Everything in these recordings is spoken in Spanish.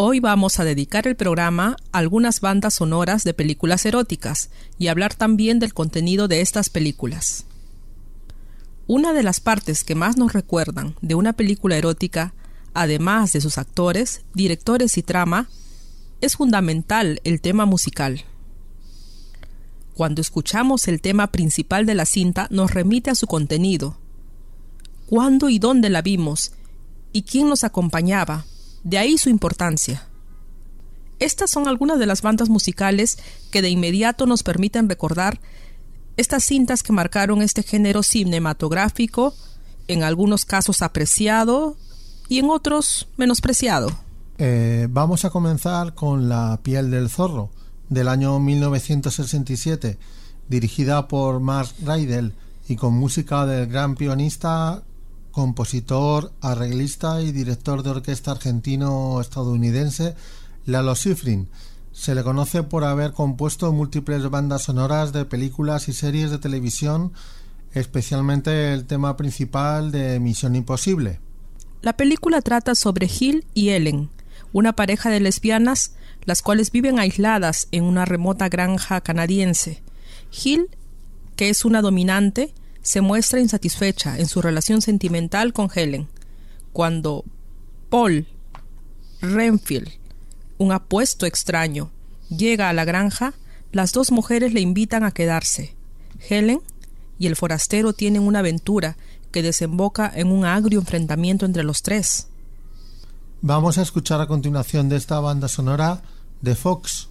Hoy vamos a dedicar el programa a algunas bandas sonoras de películas eróticas y hablar también del contenido de estas películas. Una de las partes que más nos recuerdan de una película erótica, además de sus actores, directores y trama, es fundamental el tema musical. Cuando escuchamos el tema principal de la cinta nos remite a su contenido. ¿Cuándo y dónde la vimos? ¿Y quién nos acompañaba? De ahí su importancia. Estas son algunas de las bandas musicales que de inmediato nos permiten recordar estas cintas que marcaron este género cinematográfico, en algunos casos apreciado y en otros menospreciado. Eh, vamos a comenzar con La piel del zorro, del año 1967, dirigida por Mark Rydell y con música del gran pianista compositor, arreglista y director de orquesta argentino-estadounidense Lalo Schifrin. Se le conoce por haber compuesto múltiples bandas sonoras de películas y series de televisión, especialmente el tema principal de Misión Imposible. La película trata sobre Gil y Ellen, una pareja de lesbianas, las cuales viven aisladas en una remota granja canadiense. Gil, que es una dominante, se muestra insatisfecha en su relación sentimental con Helen. Cuando Paul Renfield, un apuesto extraño, llega a la granja, las dos mujeres le invitan a quedarse. Helen y el forastero tienen una aventura que desemboca en un agrio enfrentamiento entre los tres. Vamos a escuchar a continuación de esta banda sonora de Fox.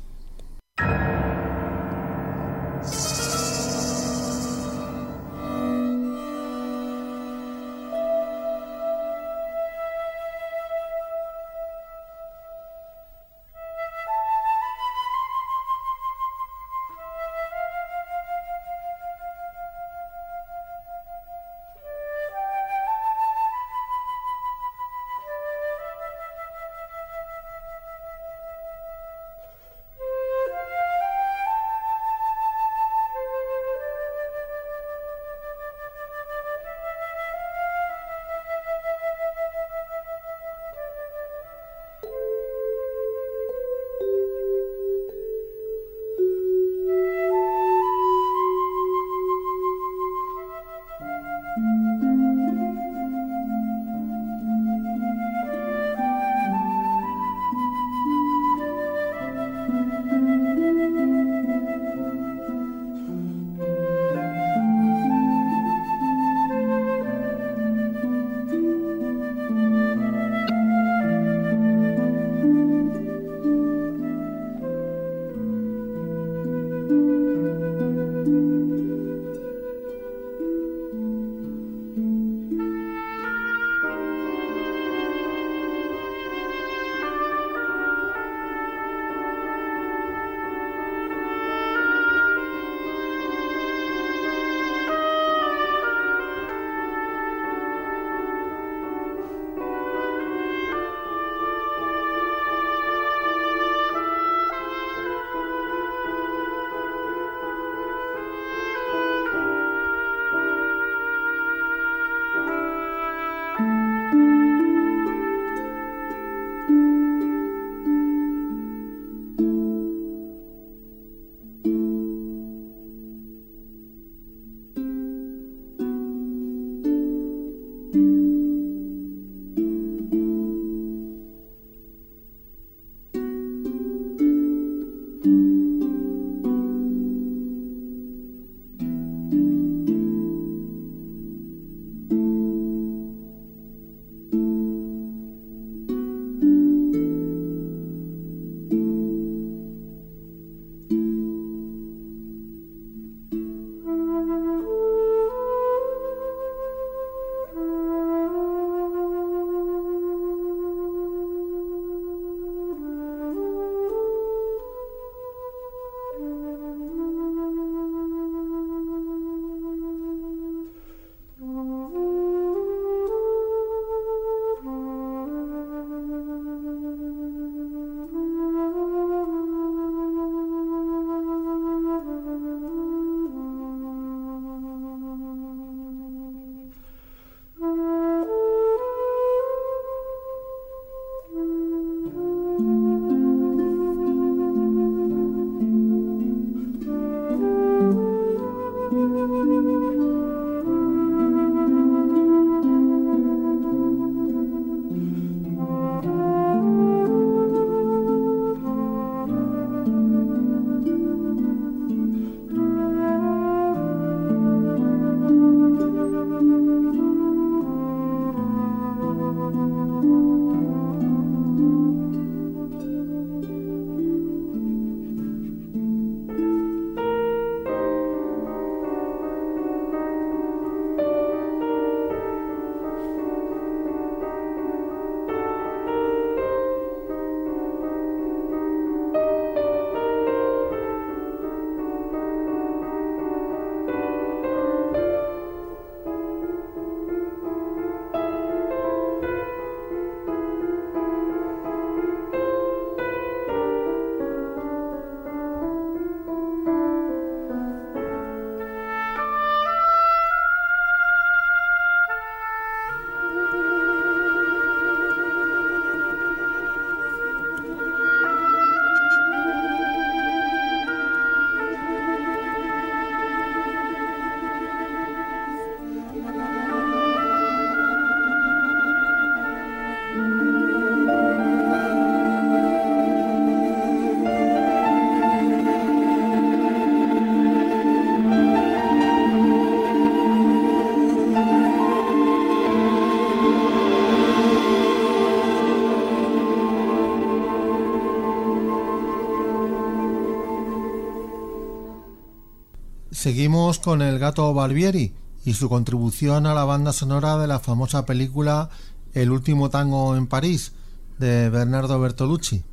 Seguimos con el gato Barbieri y su contribución a la banda sonora de la famosa película El último tango en París de Bernardo Bertolucci.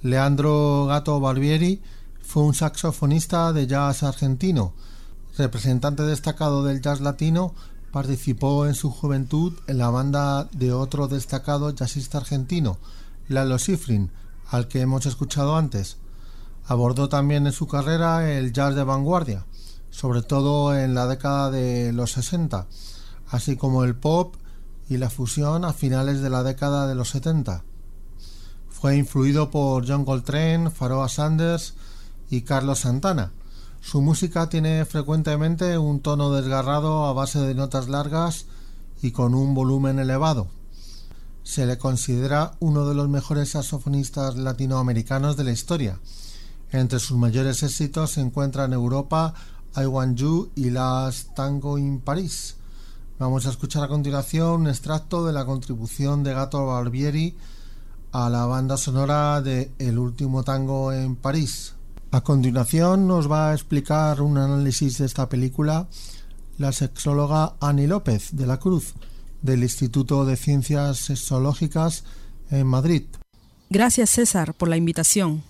Leandro Gato Barbieri fue un saxofonista de jazz argentino, representante destacado del jazz latino, participó en su juventud en la banda de otro destacado jazzista argentino, Lalo Schifrin, al que hemos escuchado antes. Abordó también en su carrera el jazz de vanguardia, sobre todo en la década de los 60, así como el pop y la fusión a finales de la década de los 70. Fue influido por John Coltrane, Pharoah Sanders y Carlos Santana. Su música tiene frecuentemente un tono desgarrado a base de notas largas y con un volumen elevado. Se le considera uno de los mejores saxofonistas latinoamericanos de la historia. Entre sus mayores éxitos se encuentran Europa, I Want You y Last Tango in Paris. Vamos a escuchar a continuación un extracto de la contribución de Gato Barbieri a la banda sonora de El último tango en París. A continuación nos va a explicar un análisis de esta película la sexóloga Ani López de la Cruz del Instituto de Ciencias Sexológicas en Madrid. Gracias César por la invitación.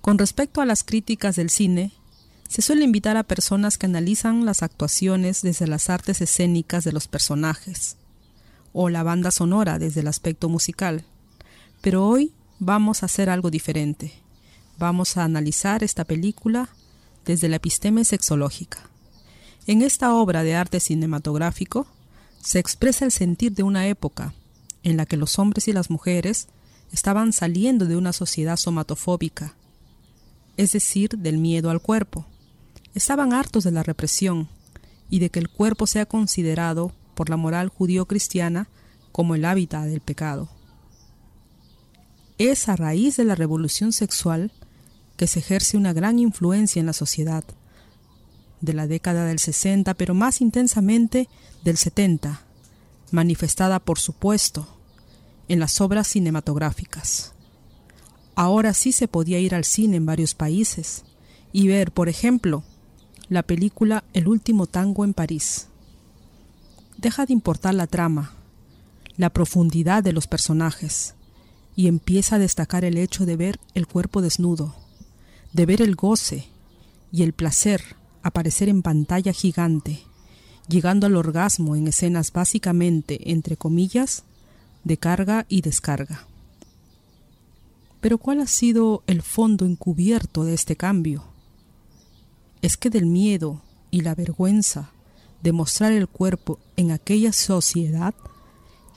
Con respecto a las críticas del cine, se suele invitar a personas que analizan las actuaciones desde las artes escénicas de los personajes o la banda sonora desde el aspecto musical. Pero hoy vamos a hacer algo diferente. Vamos a analizar esta película desde la episteme sexológica. En esta obra de arte cinematográfico se expresa el sentir de una época en la que los hombres y las mujeres estaban saliendo de una sociedad somatofóbica, es decir, del miedo al cuerpo estaban hartos de la represión y de que el cuerpo sea considerado por la moral judío-cristiana como el hábitat del pecado. Es a raíz de la revolución sexual que se ejerce una gran influencia en la sociedad, de la década del 60, pero más intensamente del 70, manifestada por supuesto en las obras cinematográficas. Ahora sí se podía ir al cine en varios países y ver, por ejemplo, la película El último tango en París. Deja de importar la trama, la profundidad de los personajes, y empieza a destacar el hecho de ver el cuerpo desnudo, de ver el goce y el placer aparecer en pantalla gigante, llegando al orgasmo en escenas básicamente, entre comillas, de carga y descarga. Pero ¿cuál ha sido el fondo encubierto de este cambio? Es que del miedo y la vergüenza de mostrar el cuerpo en aquella sociedad,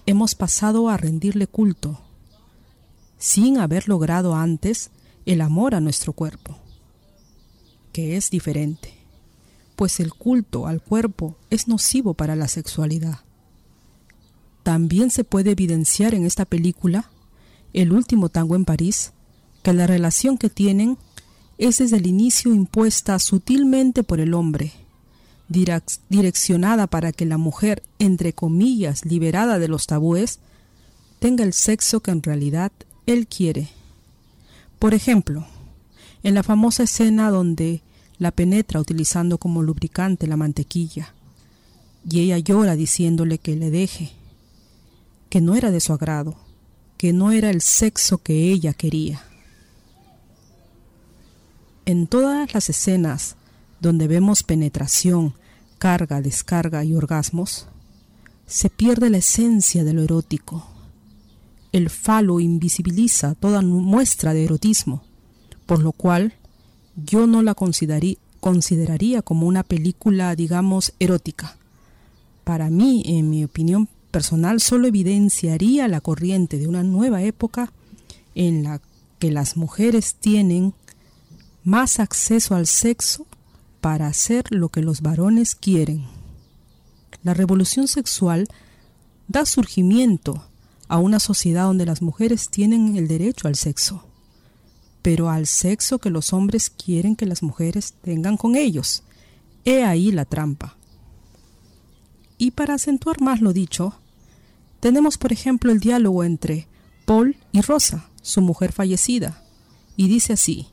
hemos pasado a rendirle culto, sin haber logrado antes el amor a nuestro cuerpo, que es diferente, pues el culto al cuerpo es nocivo para la sexualidad. También se puede evidenciar en esta película, El último tango en París, que la relación que tienen es desde el inicio impuesta sutilmente por el hombre, direccionada para que la mujer, entre comillas, liberada de los tabúes, tenga el sexo que en realidad él quiere. Por ejemplo, en la famosa escena donde la penetra utilizando como lubricante la mantequilla, y ella llora diciéndole que le deje, que no era de su agrado, que no era el sexo que ella quería. En todas las escenas donde vemos penetración, carga, descarga y orgasmos, se pierde la esencia de lo erótico. El falo invisibiliza toda muestra de erotismo, por lo cual yo no la consideraría como una película, digamos, erótica. Para mí, en mi opinión personal, solo evidenciaría la corriente de una nueva época en la que las mujeres tienen más acceso al sexo para hacer lo que los varones quieren. La revolución sexual da surgimiento a una sociedad donde las mujeres tienen el derecho al sexo, pero al sexo que los hombres quieren que las mujeres tengan con ellos. He ahí la trampa. Y para acentuar más lo dicho, tenemos por ejemplo el diálogo entre Paul y Rosa, su mujer fallecida, y dice así,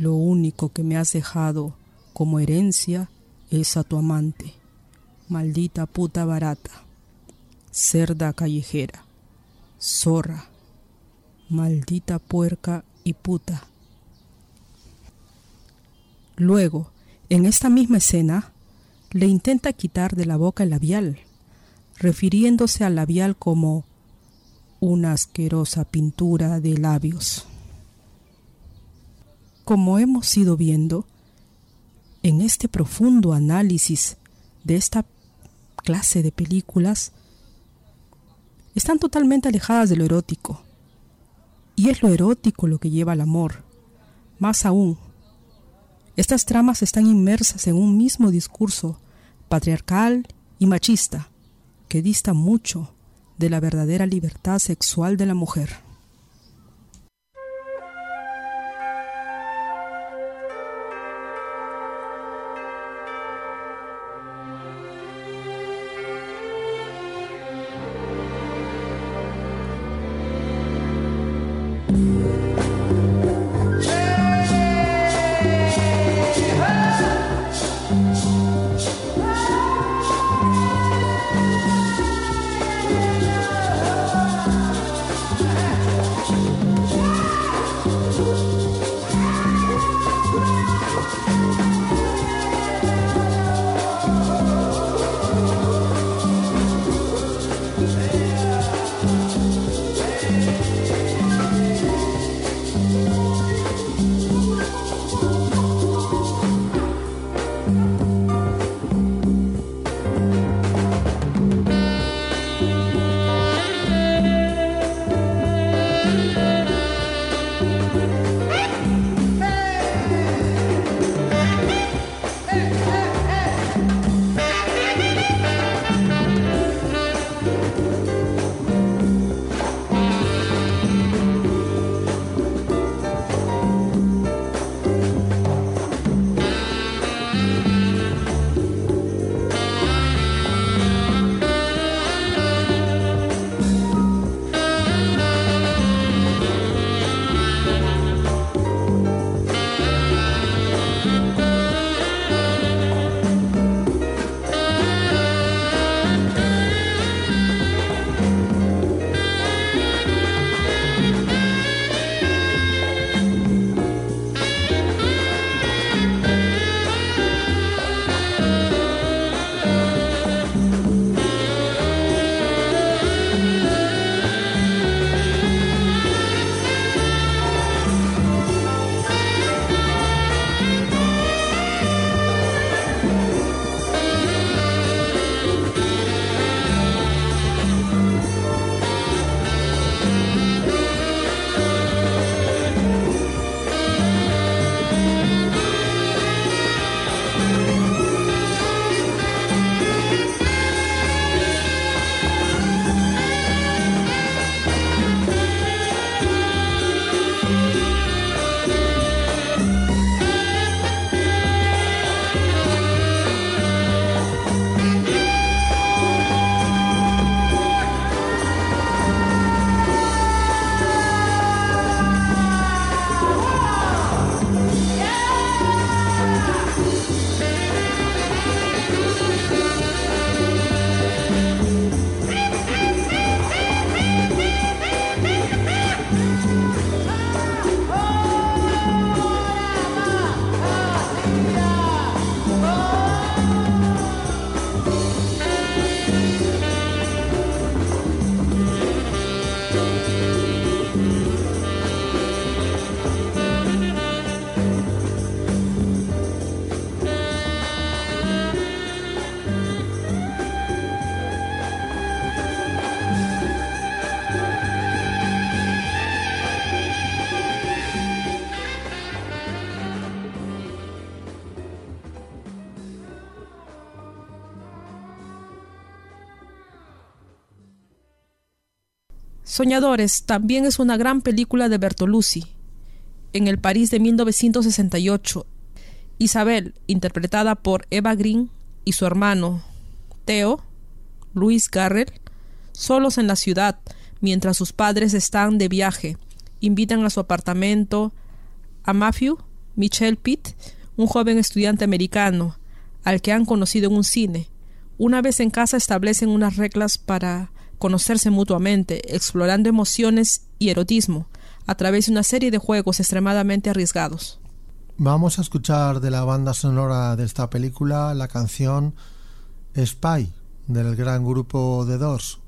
lo único que me has dejado como herencia es a tu amante, maldita puta barata, cerda callejera, zorra, maldita puerca y puta. Luego, en esta misma escena, le intenta quitar de la boca el labial, refiriéndose al labial como una asquerosa pintura de labios. Como hemos ido viendo, en este profundo análisis de esta clase de películas, están totalmente alejadas de lo erótico. Y es lo erótico lo que lleva al amor. Más aún, estas tramas están inmersas en un mismo discurso patriarcal y machista que dista mucho de la verdadera libertad sexual de la mujer. Soñadores también es una gran película de Bertolucci. En el París de 1968, Isabel, interpretada por Eva Green, y su hermano, Theo, Luis Garrel, solos en la ciudad, mientras sus padres están de viaje, invitan a su apartamento a Matthew, Michelle Pitt, un joven estudiante americano, al que han conocido en un cine. Una vez en casa establecen unas reglas para conocerse mutuamente, explorando emociones y erotismo a través de una serie de juegos extremadamente arriesgados. Vamos a escuchar de la banda sonora de esta película la canción Spy del gran grupo The Doors.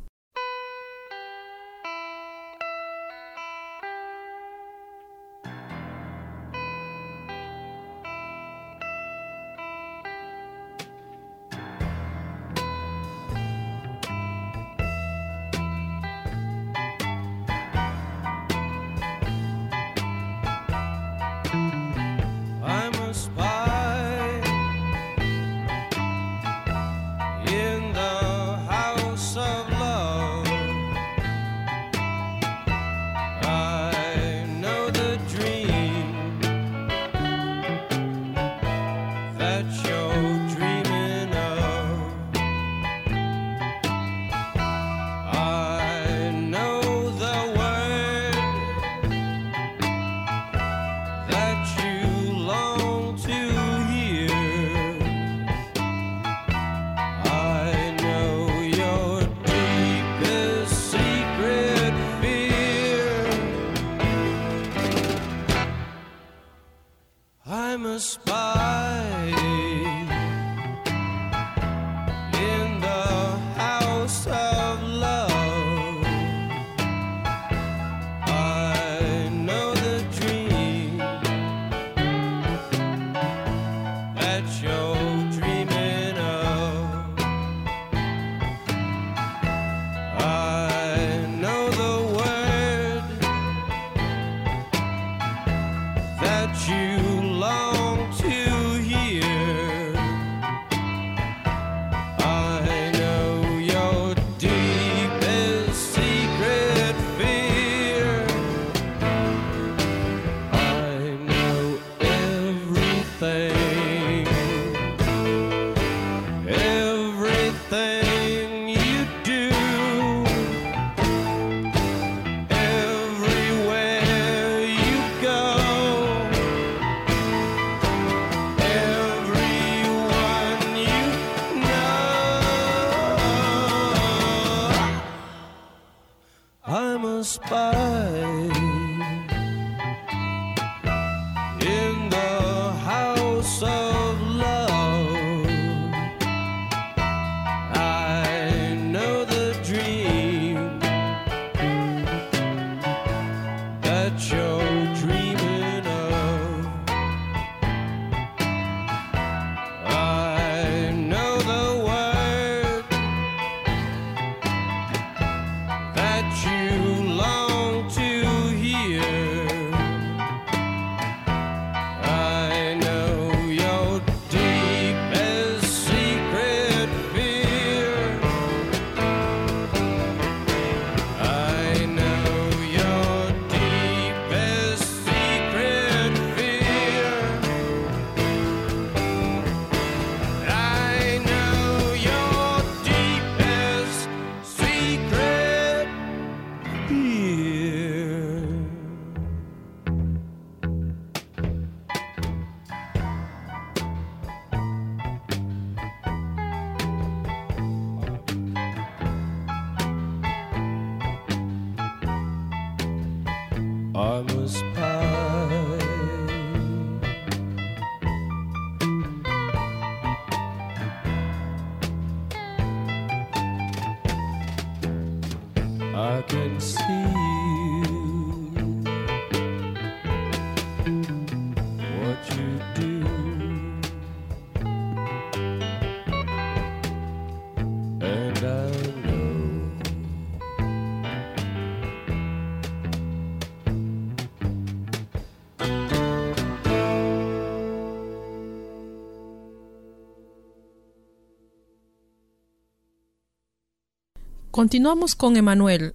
Continuamos con Emanuel,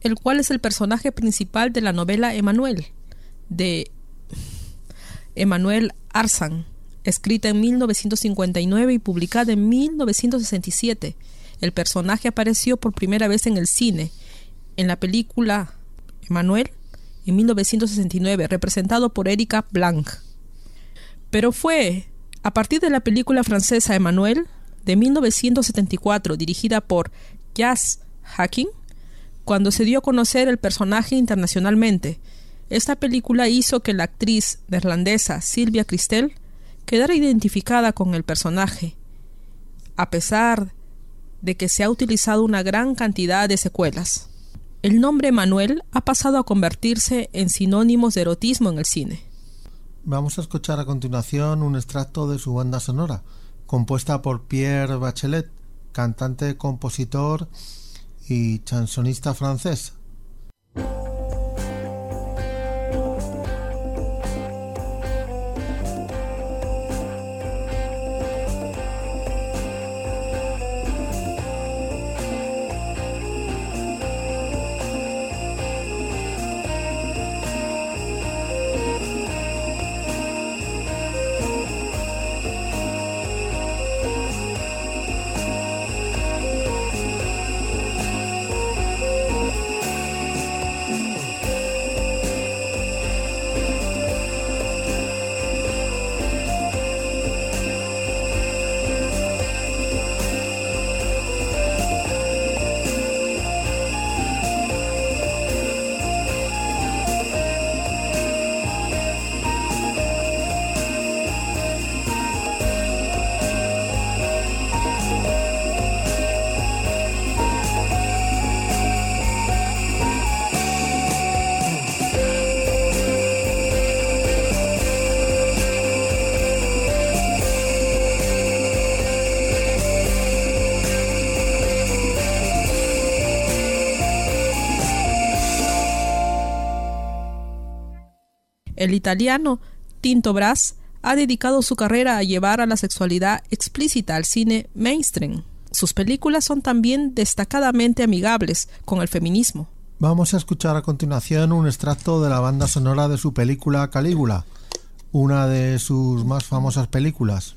el cual es el personaje principal de la novela Emanuel, de Emanuel Arzan, escrita en 1959 y publicada en 1967. El personaje apareció por primera vez en el cine, en la película Emanuel, en 1969, representado por Erika Blanc. Pero fue a partir de la película francesa Emmanuel de 1974 dirigida por Jazz Hacking cuando se dio a conocer el personaje internacionalmente. Esta película hizo que la actriz neerlandesa Silvia Christel quedara identificada con el personaje, a pesar de que se ha utilizado una gran cantidad de secuelas. El nombre Manuel ha pasado a convertirse en sinónimos de erotismo en el cine. Vamos a escuchar a continuación un extracto de su banda sonora, compuesta por Pierre Bachelet, cantante, compositor y chansonista francés. El italiano Tinto Brass ha dedicado su carrera a llevar a la sexualidad explícita al cine mainstream. Sus películas son también destacadamente amigables con el feminismo. Vamos a escuchar a continuación un extracto de la banda sonora de su película Calígula, una de sus más famosas películas.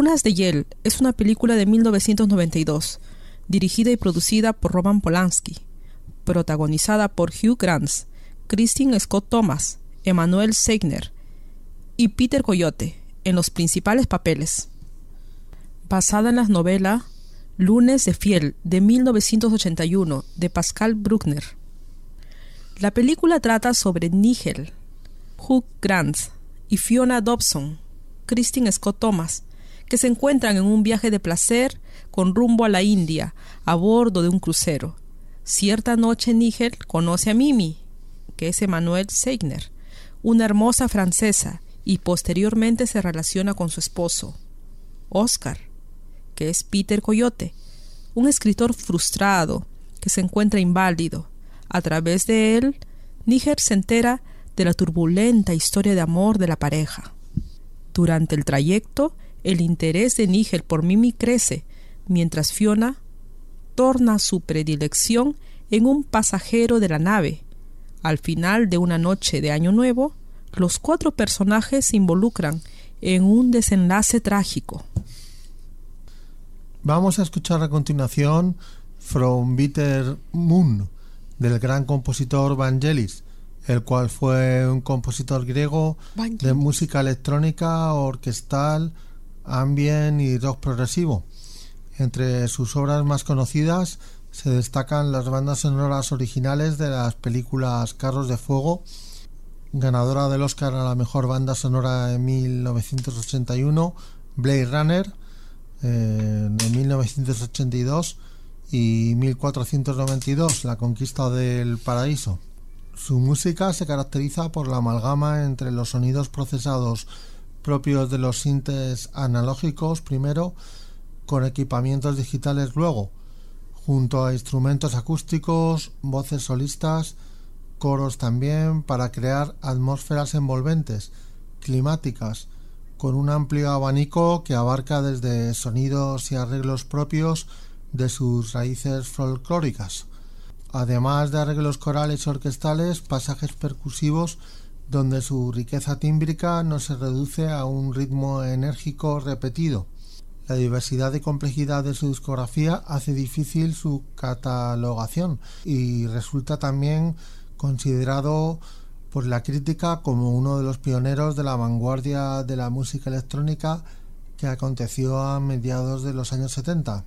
Lunas de Hiel es una película de 1992, dirigida y producida por Roman Polanski, protagonizada por Hugh Grant, Christine Scott Thomas, Emmanuel Segner y Peter Coyote en los principales papeles. Basada en la novela Lunes de Fiel de 1981 de Pascal Bruckner. La película trata sobre Nigel, Hugh Grant y Fiona Dobson, Christine Scott Thomas, que se encuentran en un viaje de placer con rumbo a la India a bordo de un crucero. Cierta noche Nigel conoce a Mimi, que es Emmanuel Segner, una hermosa francesa, y posteriormente se relaciona con su esposo, Oscar, que es Peter Coyote, un escritor frustrado que se encuentra inválido. A través de él, Níger se entera de la turbulenta historia de amor de la pareja. Durante el trayecto, el interés de Níger por Mimi crece, mientras Fiona torna su predilección en un pasajero de la nave, al final de una noche de Año Nuevo, los cuatro personajes se involucran en un desenlace trágico. Vamos a escuchar a continuación From Bitter Moon del gran compositor Vangelis, el cual fue un compositor griego de música electrónica, orquestal, ambient y rock progresivo. Entre sus obras más conocidas se destacan las bandas sonoras originales de las películas Carros de Fuego, ganadora del Oscar a la mejor banda sonora en 1981, Blade Runner eh, en 1982 y 1492, La conquista del paraíso. Su música se caracteriza por la amalgama entre los sonidos procesados propios de los sintes analógicos primero, con equipamientos digitales luego, junto a instrumentos acústicos, voces solistas, coros también, para crear atmósferas envolventes, climáticas, con un amplio abanico que abarca desde sonidos y arreglos propios de sus raíces folclóricas, además de arreglos corales orquestales, pasajes percusivos donde su riqueza tímbrica no se reduce a un ritmo enérgico repetido, la diversidad y complejidad de su discografía hace difícil su catalogación y resulta también considerado por la crítica como uno de los pioneros de la vanguardia de la música electrónica que aconteció a mediados de los años 70.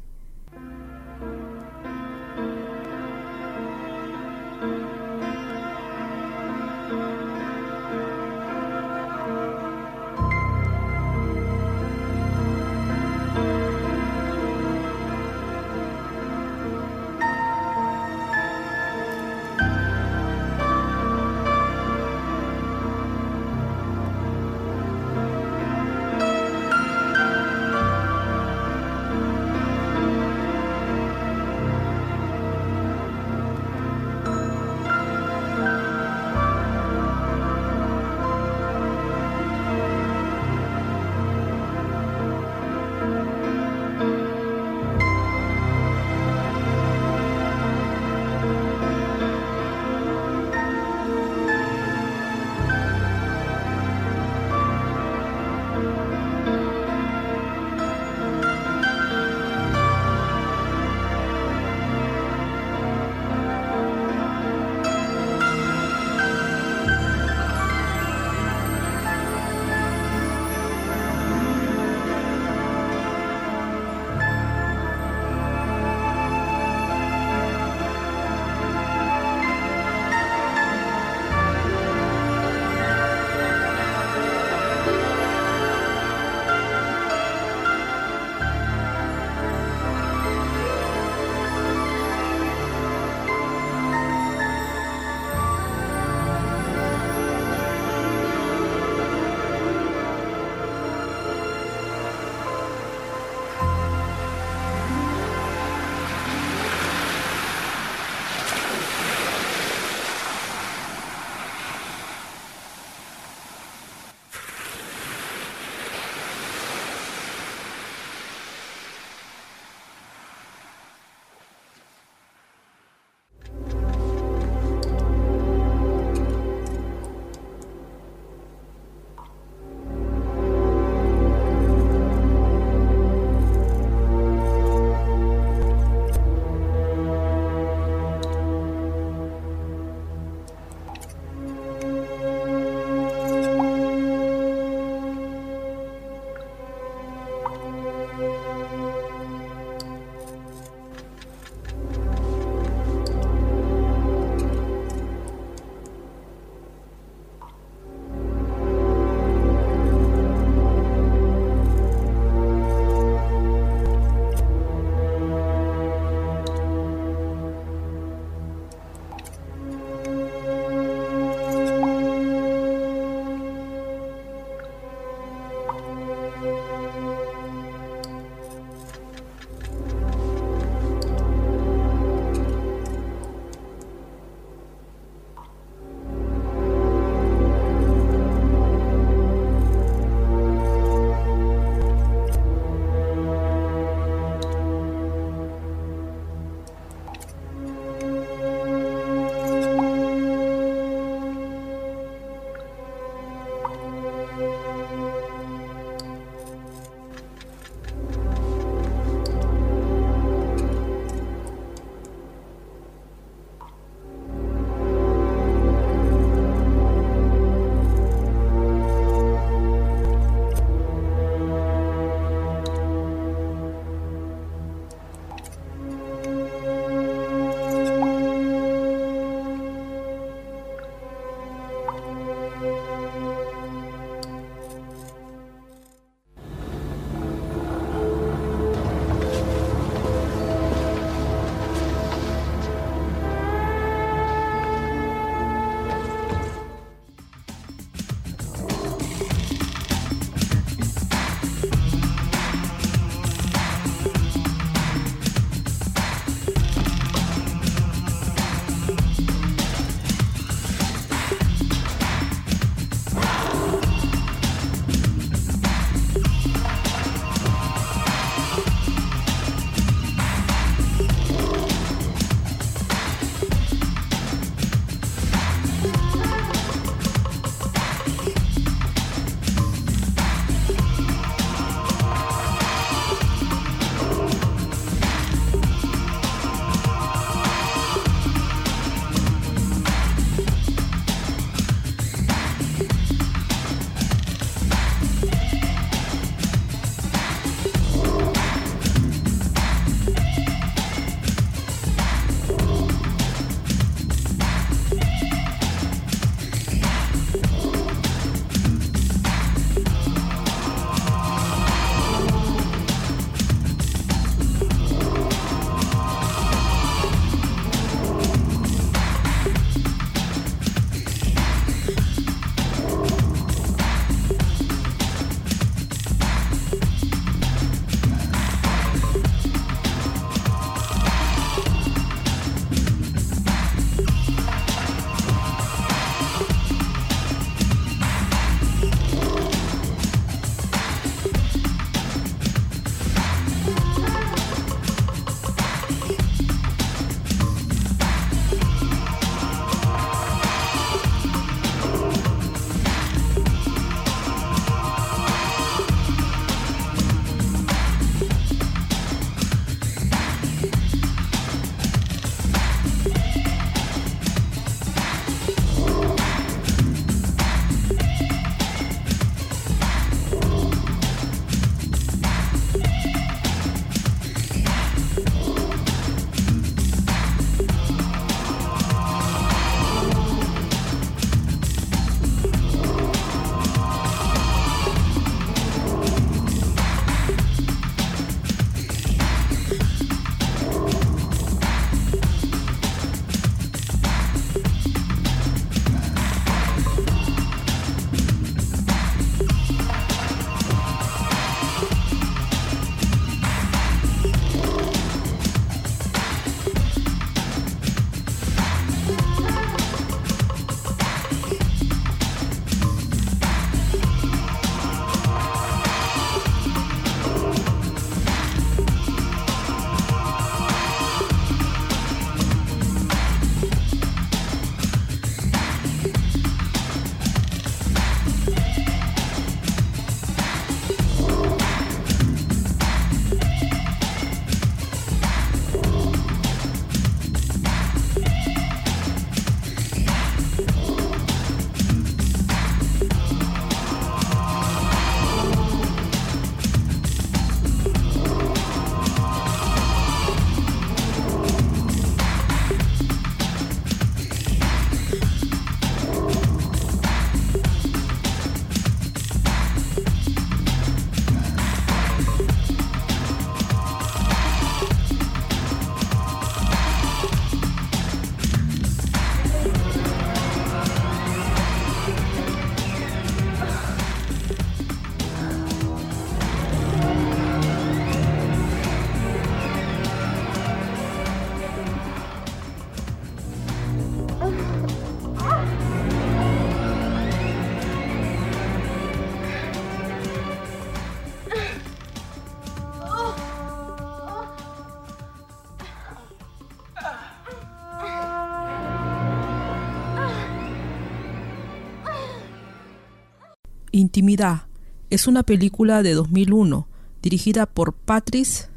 Intimidad es una película de 2001 dirigida por Patrice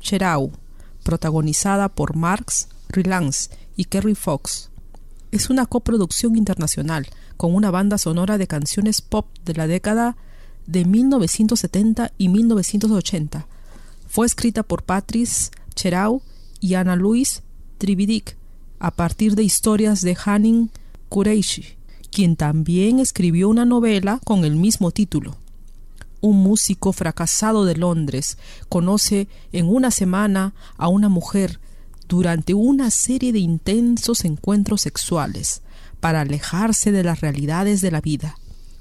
Cherau, protagonizada por Marx Rylance y Kerry Fox. Es una coproducción internacional con una banda sonora de canciones pop de la década de 1970 y 1980. Fue escrita por Patrice Cherau y Ana Louise Trividic a partir de historias de Hanin Kureishi, quien también escribió una novela con el mismo título. Un músico fracasado de Londres conoce en una semana a una mujer durante una serie de intensos encuentros sexuales para alejarse de las realidades de la vida,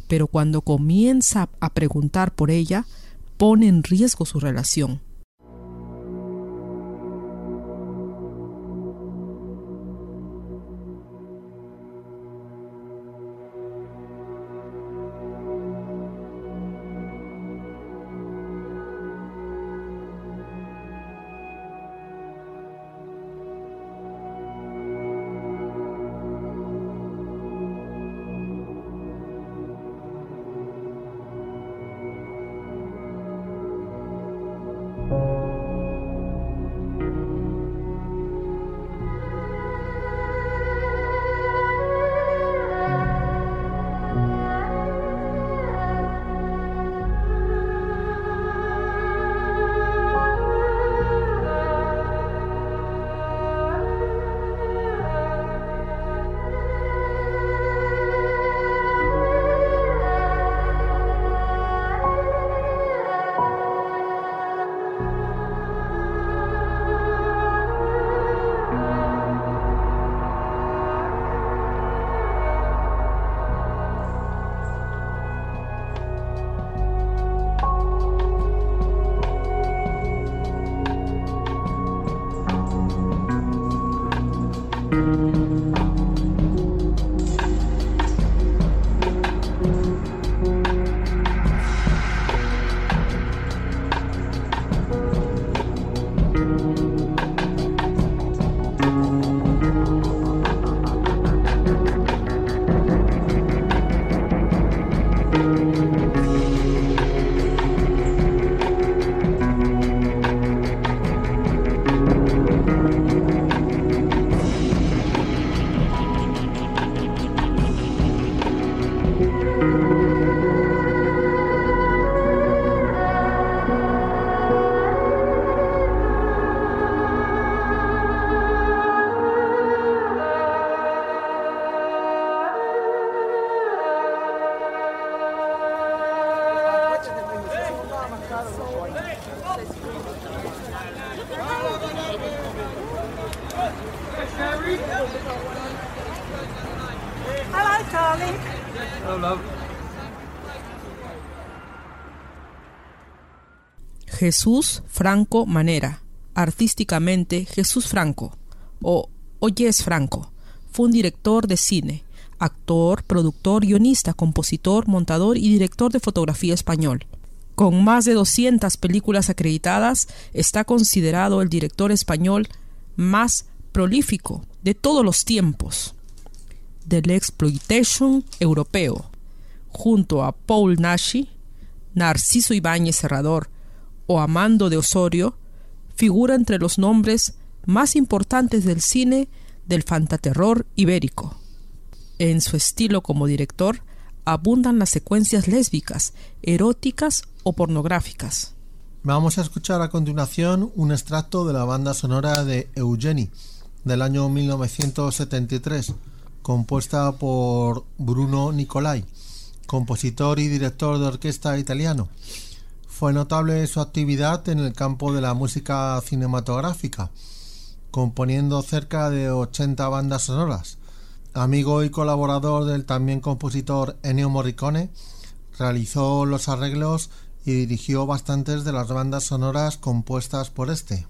pero cuando comienza a preguntar por ella, pone en riesgo su relación. Jesús Franco Manera, artísticamente Jesús Franco o Oyes Franco. Fue un director de cine, actor, productor, guionista, compositor, montador y director de fotografía español. Con más de 200 películas acreditadas, está considerado el director español más prolífico de todos los tiempos del exploitation europeo, junto a Paul Nashi, Narciso Ibáñez Serrador o Amando de Osorio, figura entre los nombres más importantes del cine del fantaterror ibérico. En su estilo como director abundan las secuencias lésbicas, eróticas o pornográficas. Vamos a escuchar a continuación un extracto de la banda sonora de Eugenie del año 1973, compuesta por Bruno Nicolai, compositor y director de orquesta italiano. Fue notable su actividad en el campo de la música cinematográfica, componiendo cerca de 80 bandas sonoras. Amigo y colaborador del también compositor Ennio Morricone, realizó los arreglos y dirigió bastantes de las bandas sonoras compuestas por este.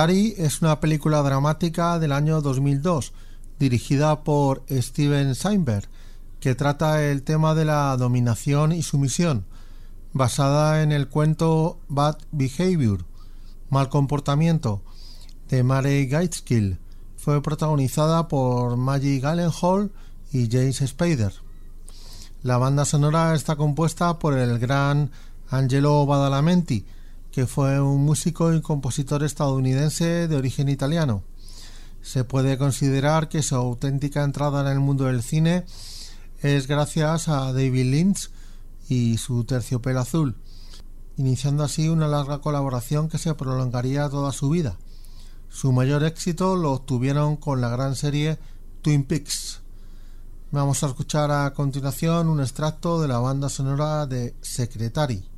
Secretary es una película dramática del año 2002, dirigida por Steven Steinberg, que trata el tema de la dominación y sumisión, basada en el cuento Bad Behavior, Mal Comportamiento, de Mary Gaitskill. Fue protagonizada por Maggie Gyllenhaal y James Spader. La banda sonora está compuesta por el gran Angelo Badalamenti, fue un músico y compositor estadounidense de origen italiano. Se puede considerar que su auténtica entrada en el mundo del cine es gracias a David Lynch y su terciopelo azul, iniciando así una larga colaboración que se prolongaría toda su vida. Su mayor éxito lo obtuvieron con la gran serie Twin Peaks. Vamos a escuchar a continuación un extracto de la banda sonora de Secretary.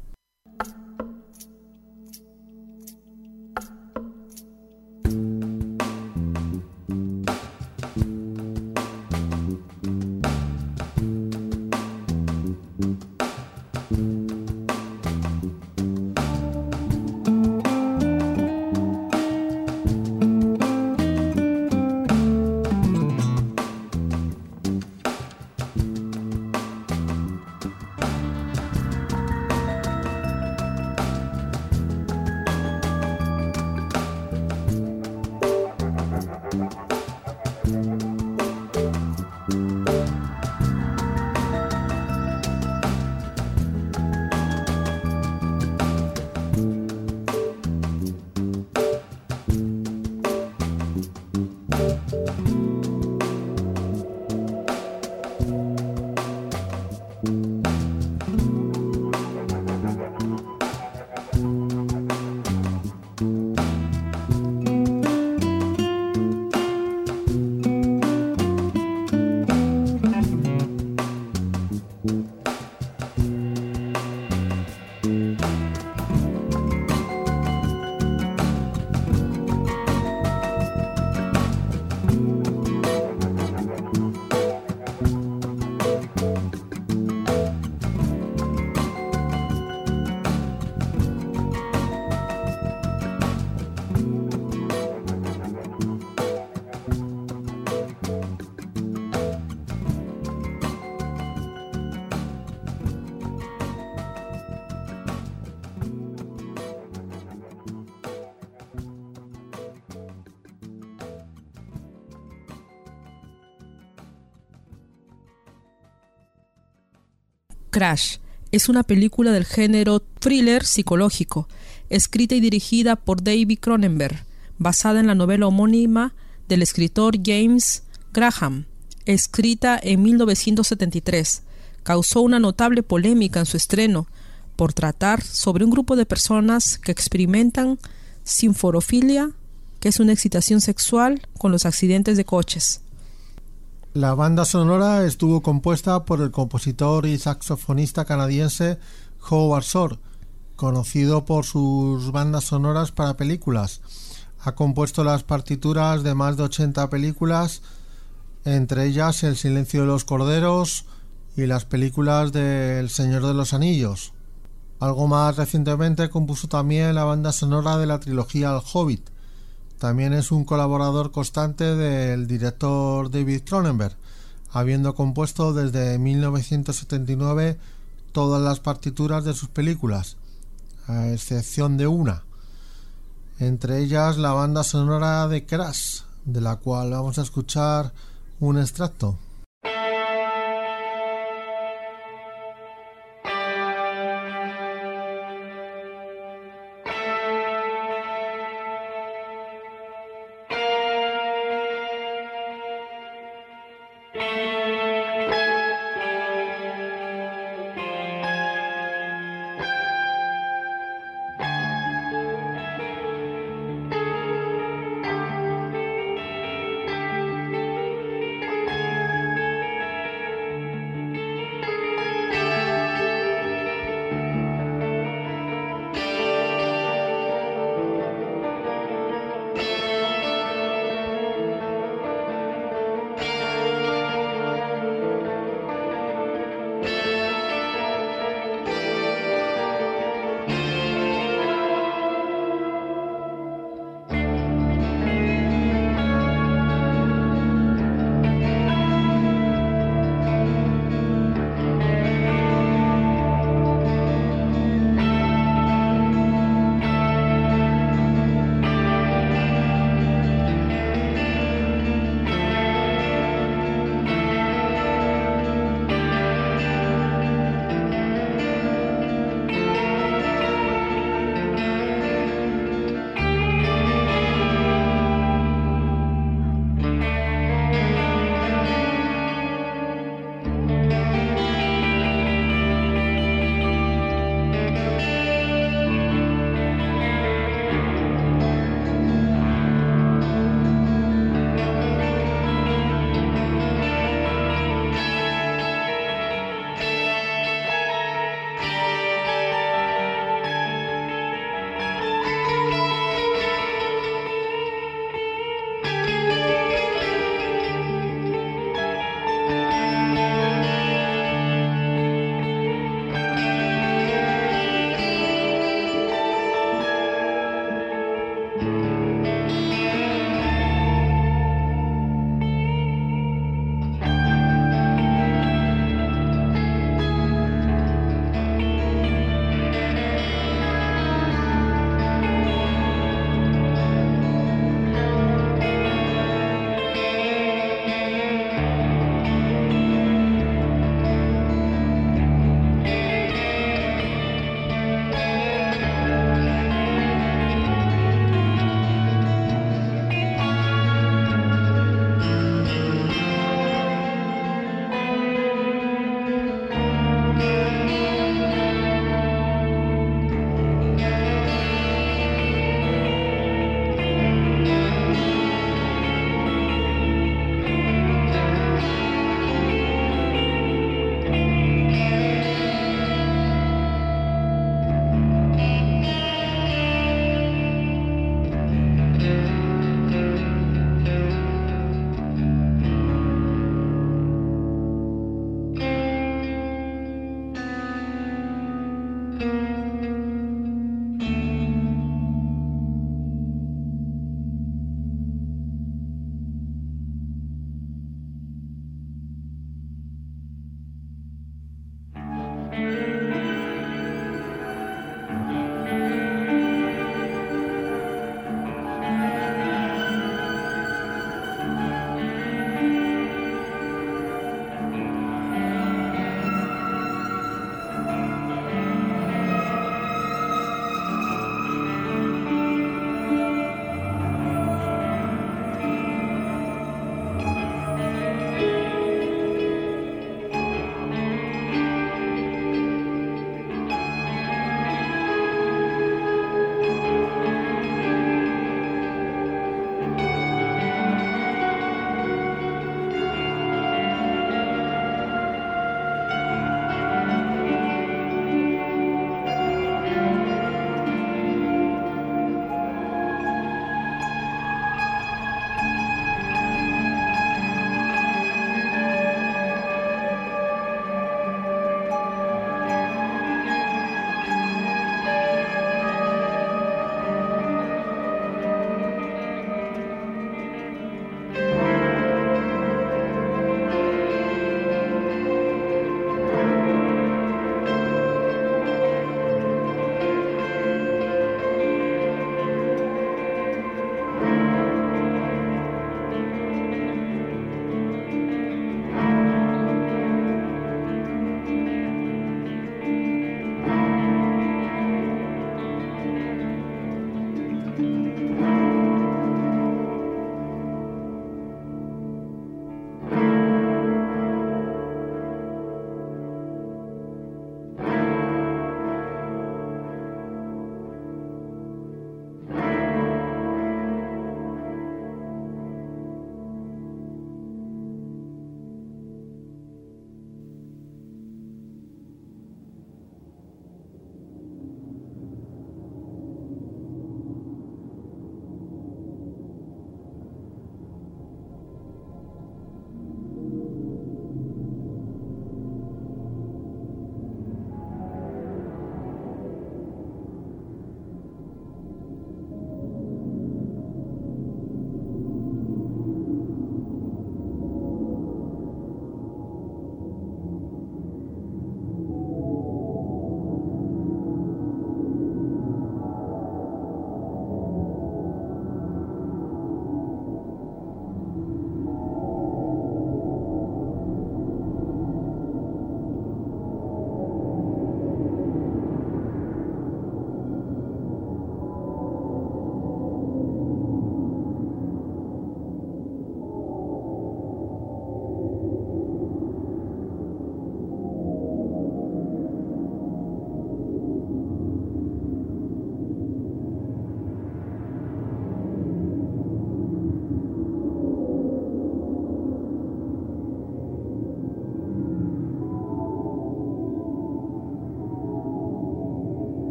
Crash es una película del género thriller psicológico, escrita y dirigida por David Cronenberg, basada en la novela homónima del escritor James Graham, escrita en 1973. Causó una notable polémica en su estreno por tratar sobre un grupo de personas que experimentan sinforofilia, que es una excitación sexual con los accidentes de coches. La banda sonora estuvo compuesta por el compositor y saxofonista canadiense Howard Shore, conocido por sus bandas sonoras para películas. Ha compuesto las partituras de más de 80 películas, entre ellas El silencio de los corderos y las películas de El Señor de los Anillos. Algo más recientemente compuso también la banda sonora de la trilogía El Hobbit. También es un colaborador constante del director David Cronenberg, habiendo compuesto desde 1979 todas las partituras de sus películas, a excepción de una, entre ellas la banda sonora de Crash, de la cual vamos a escuchar un extracto.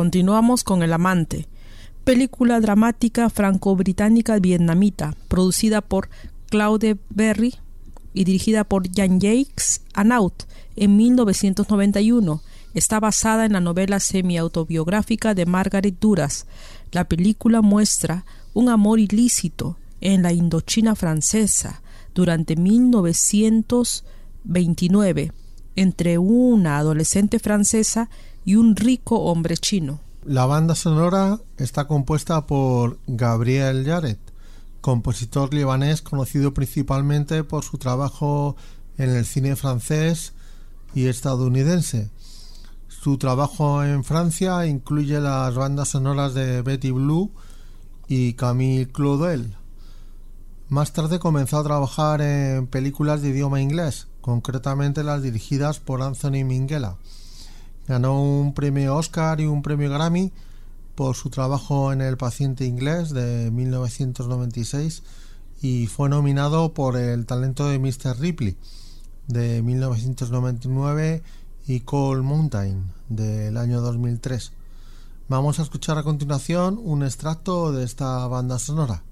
Continuamos con El Amante, película dramática franco-británica vietnamita, producida por Claude Berry y dirigida por Jean-Jacques Anaut en 1991. Está basada en la novela semi-autobiográfica de Margaret Duras. La película muestra un amor ilícito en la Indochina francesa durante 1929 entre una adolescente francesa y un rico hombre chino. La banda sonora está compuesta por Gabriel Yaret, compositor libanés conocido principalmente por su trabajo en el cine francés y estadounidense. Su trabajo en Francia incluye las bandas sonoras de Betty Blue y Camille Claudel. Más tarde comenzó a trabajar en películas de idioma inglés, concretamente las dirigidas por Anthony Minghella. Ganó un premio Oscar y un premio Grammy por su trabajo en El paciente inglés de 1996 y fue nominado por El talento de Mr. Ripley de 1999 y Cold Mountain del año 2003. Vamos a escuchar a continuación un extracto de esta banda sonora.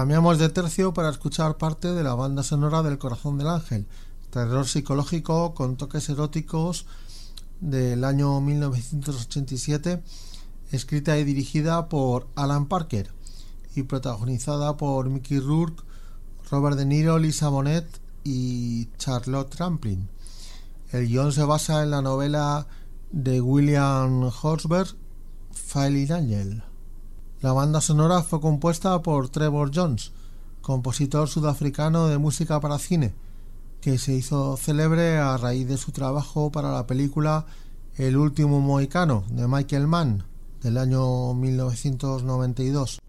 Cambiamos de tercio para escuchar parte de la banda sonora del Corazón del Ángel, terror psicológico con toques eróticos del año 1987, escrita y dirigida por Alan Parker y protagonizada por Mickey Rourke, Robert De Niro, Lisa Bonet y Charlotte Rampling. El guion se basa en la novela de William Horsberg, Falling Angel. La banda sonora fue compuesta por Trevor Jones, compositor sudafricano de música para cine, que se hizo célebre a raíz de su trabajo para la película El último mohicano de Michael Mann del año 1992.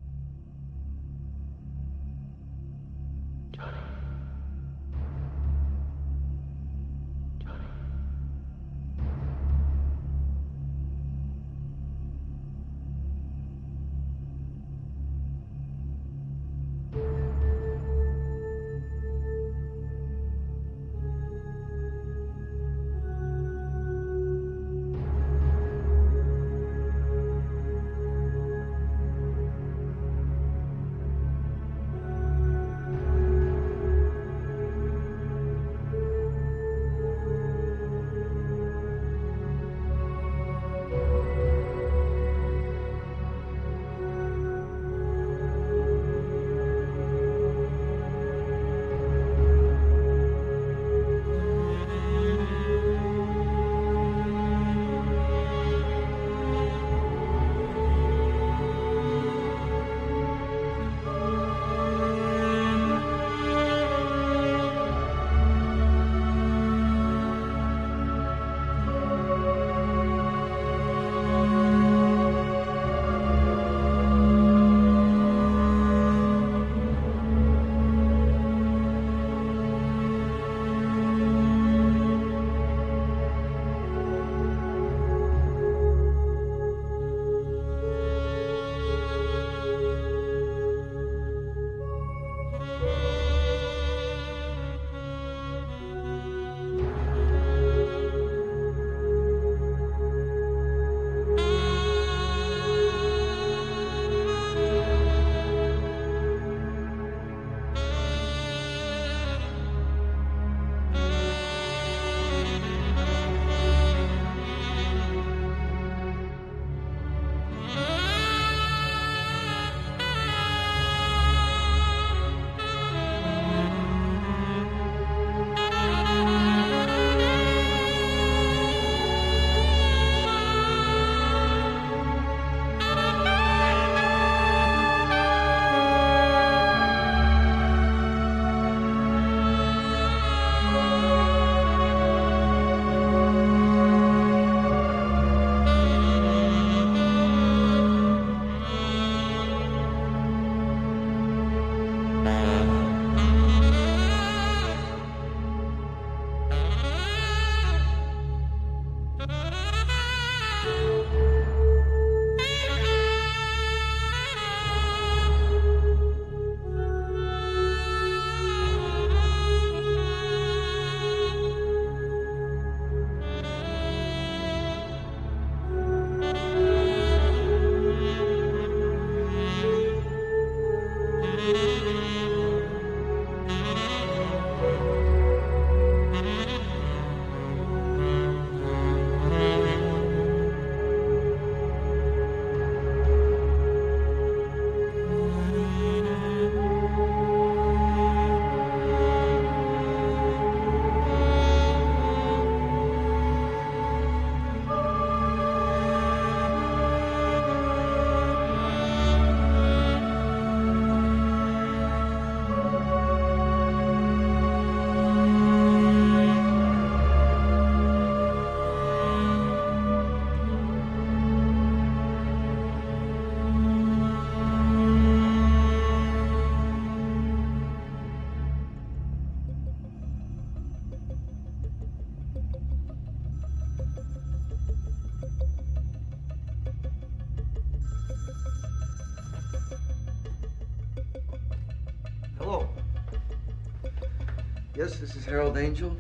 Yes, this is Harold Angel.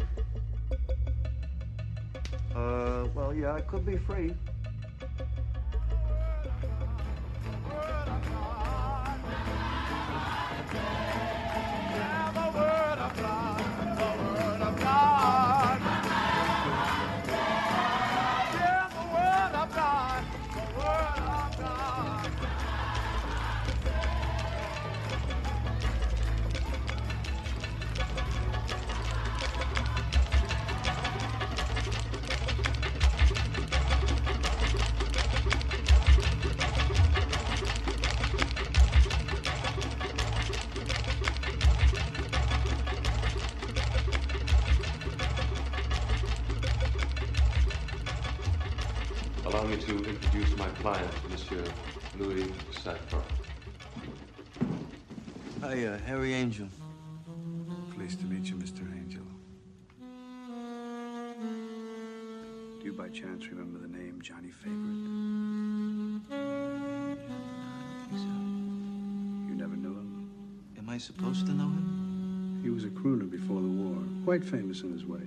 Uh, well, yeah, I could be free. Angel. Pleased to meet you, Mr. Angel. Do you by chance remember the name Johnny Favorite? You never knew him? Am I supposed to know him? He was a crooner before the war, quite famous in his way.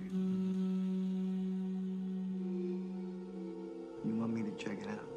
You want me to check it out?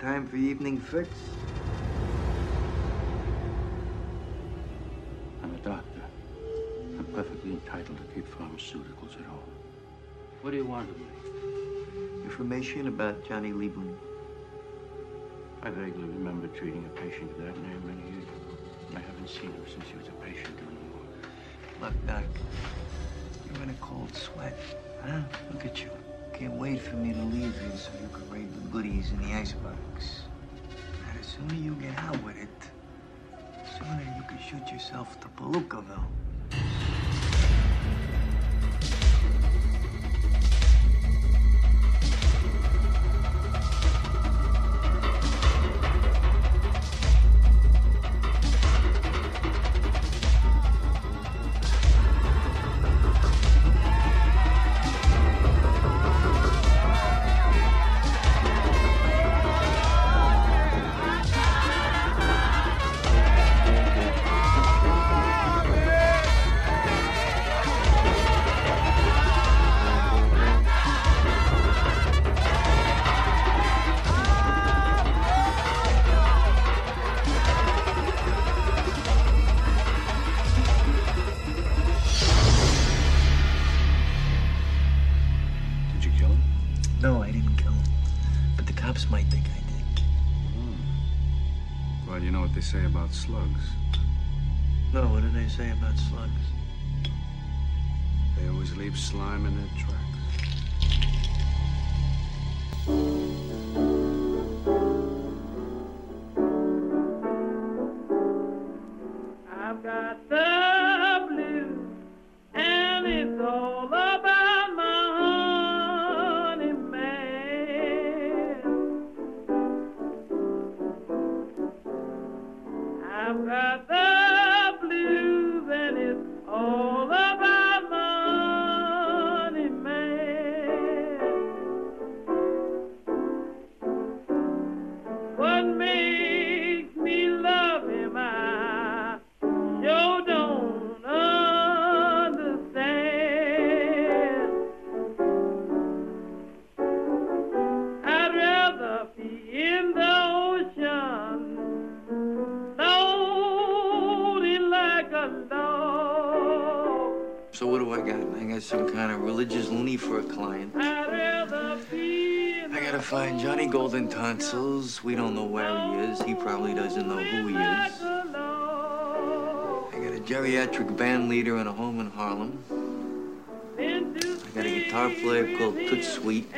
Time for evening fix? I'm a doctor. I'm perfectly entitled to keep pharmaceuticals at home. What do you want of me? Information about Johnny Lieberman. I vaguely remember treating a patient of that name many years ago. I haven't seen him since he was a patient anymore. Look, Doc, you're in a cold sweat. Huh? Look at you. Can't wait for me to leave here so you can raid the goodies in the icebox. Sooner you get out with it, sooner you can shoot yourself to Palookaville. We don't know where he is. He probably doesn't know who he is. I got a geriatric band leader in a home in Harlem. I got a guitar player called Toot Sweet.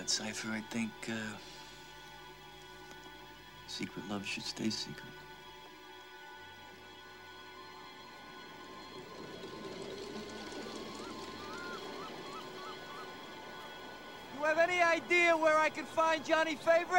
That, Cypher. I think, uh, secret love should stay secret. You have any idea where I can find Johnny Favorite?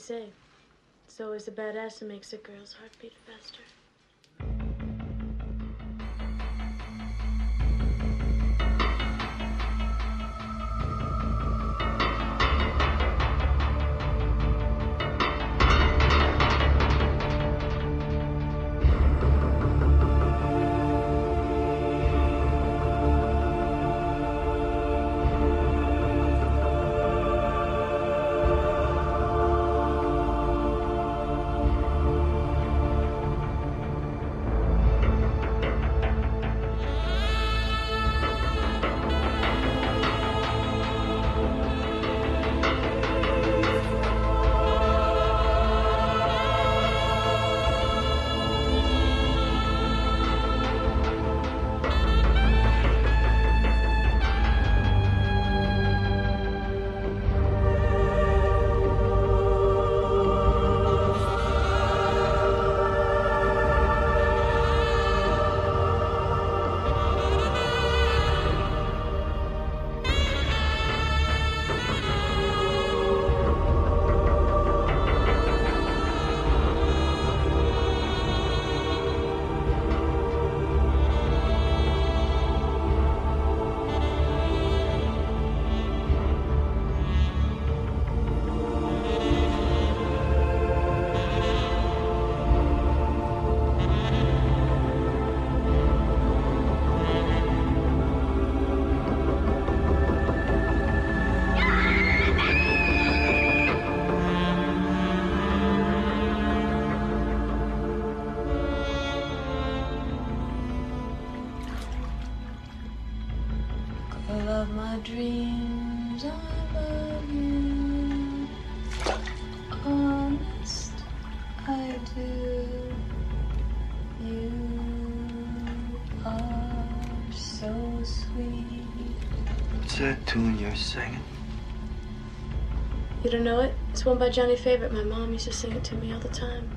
Say. It's always a badass that makes a girl's heart beat faster. You're singing? You don't know it? It's one by Johnny Favorite. My mom used to sing it to me all the time.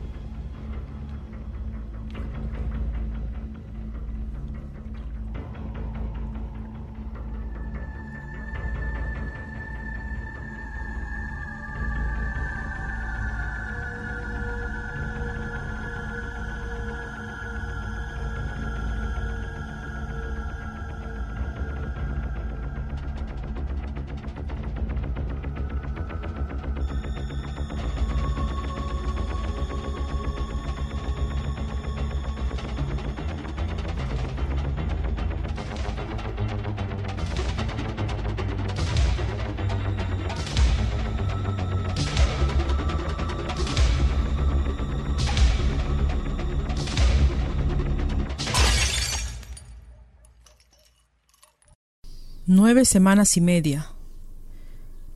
Nueve semanas y media.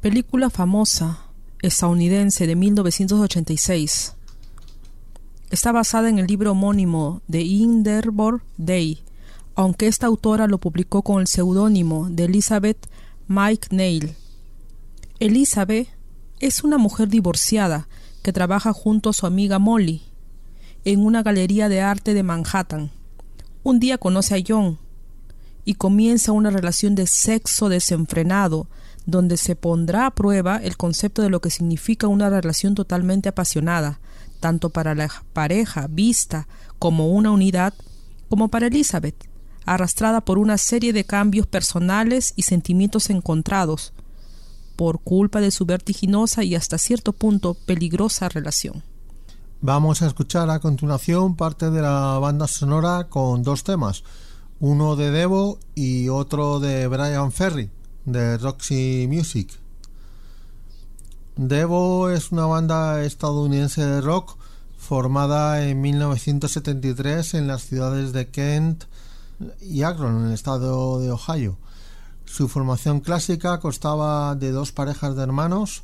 Película famosa estadounidense de 1986. Está basada en el libro homónimo de Inderborg Day, aunque esta autora lo publicó con el seudónimo de Elizabeth Mike Neil. Elizabeth es una mujer divorciada que trabaja junto a su amiga Molly en una galería de arte de Manhattan. Un día conoce a John, y comienza una relación de sexo desenfrenado, donde se pondrá a prueba el concepto de lo que significa una relación totalmente apasionada, tanto para la pareja vista como una unidad, como para Elizabeth, arrastrada por una serie de cambios personales y sentimientos encontrados, por culpa de su vertiginosa y hasta cierto punto peligrosa relación. Vamos a escuchar a continuación parte de la banda sonora con dos temas uno de Devo y otro de Brian Ferry, de Roxy Music. Devo es una banda estadounidense de rock formada en 1973 en las ciudades de Kent y Akron, en el estado de Ohio. Su formación clásica constaba de dos parejas de hermanos,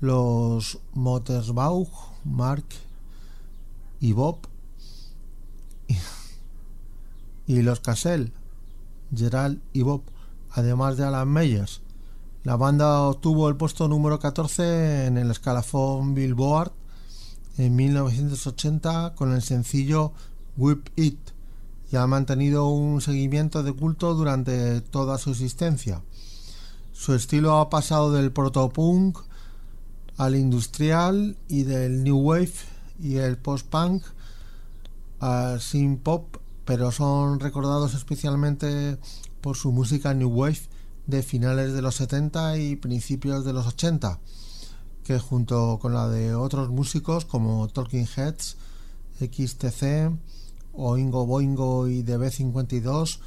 los Motersbaugh, Mark y Bob, y los Cassell, Gerald y Bob, además de Alan Meyers. La banda obtuvo el puesto número 14 en el escalafón Billboard en 1980 con el sencillo Whip It y ha mantenido un seguimiento de culto durante toda su existencia. Su estilo ha pasado del protopunk al industrial y del new wave y el post-punk al synth pop pero son recordados especialmente por su música New Wave de finales de los 70 y principios de los 80, que junto con la de otros músicos como Talking Heads, XTC, Oingo Boingo y DB52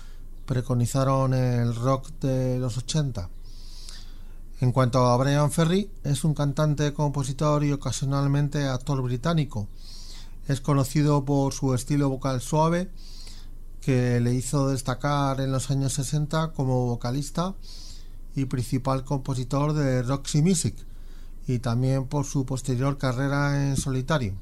preconizaron el rock de los 80. En cuanto a Brian Ferry, es un cantante, compositor y ocasionalmente actor británico. Es conocido por su estilo vocal suave, que le hizo destacar en los años 60 como vocalista y principal compositor de Roxy Music y también por su posterior carrera en solitario.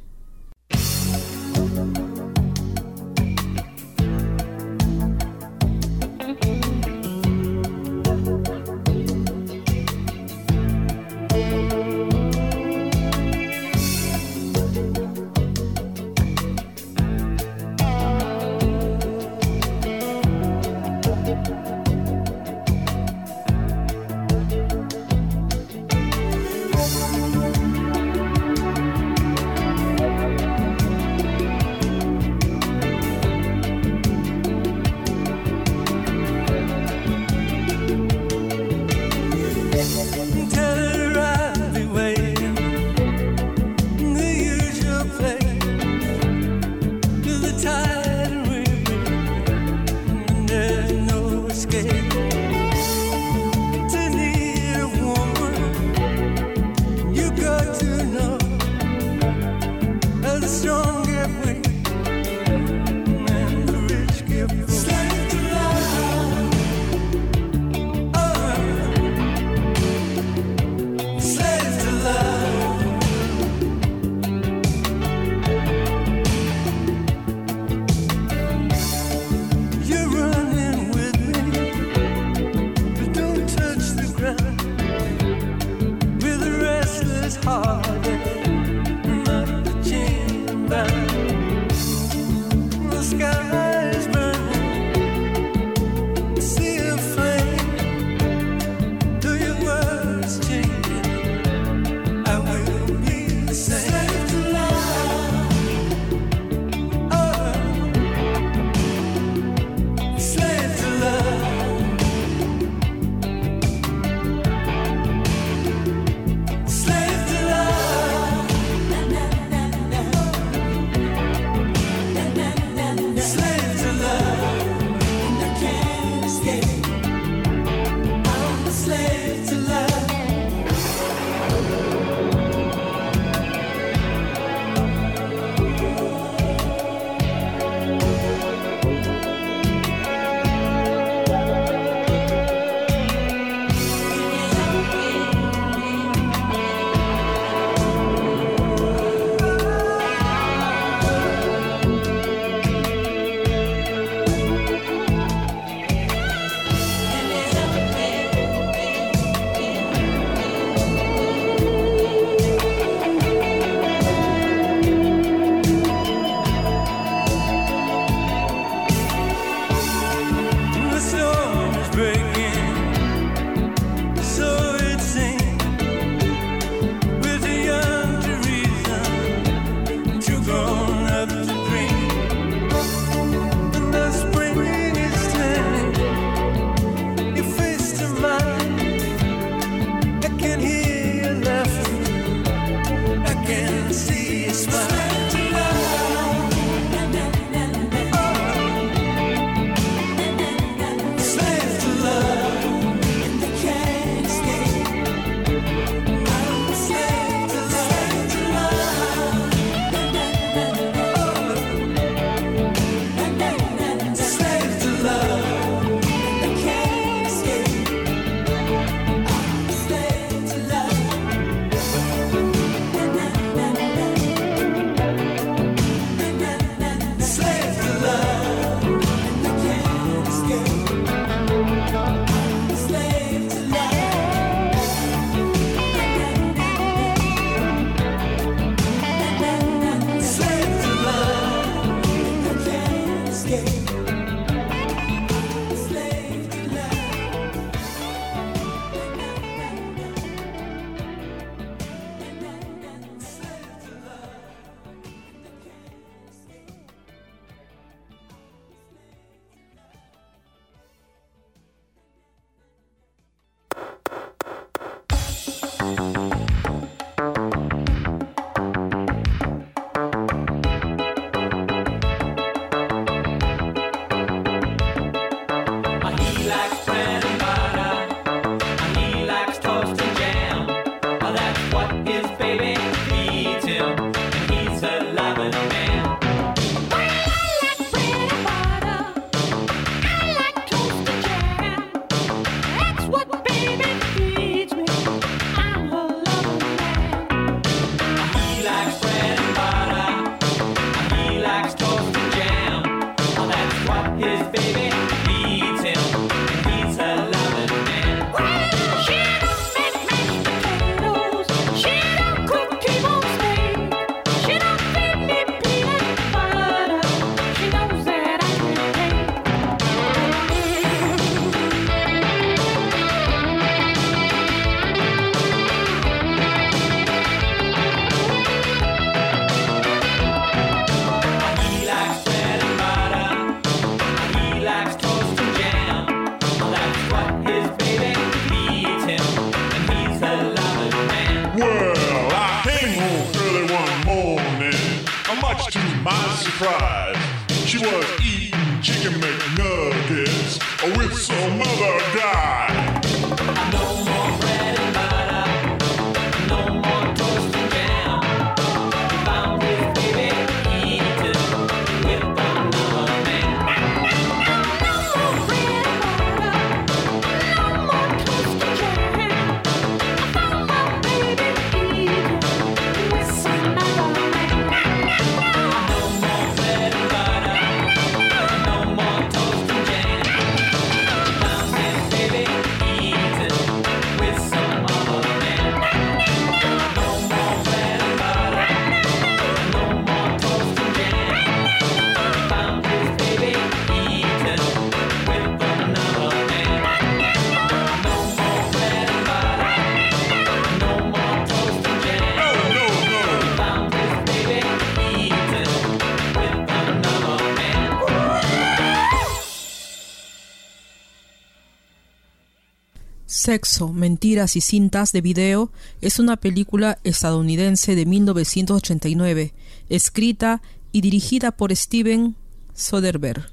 Sexo, Mentiras y Cintas de Video es una película estadounidense de 1989, escrita y dirigida por Steven Soderbergh.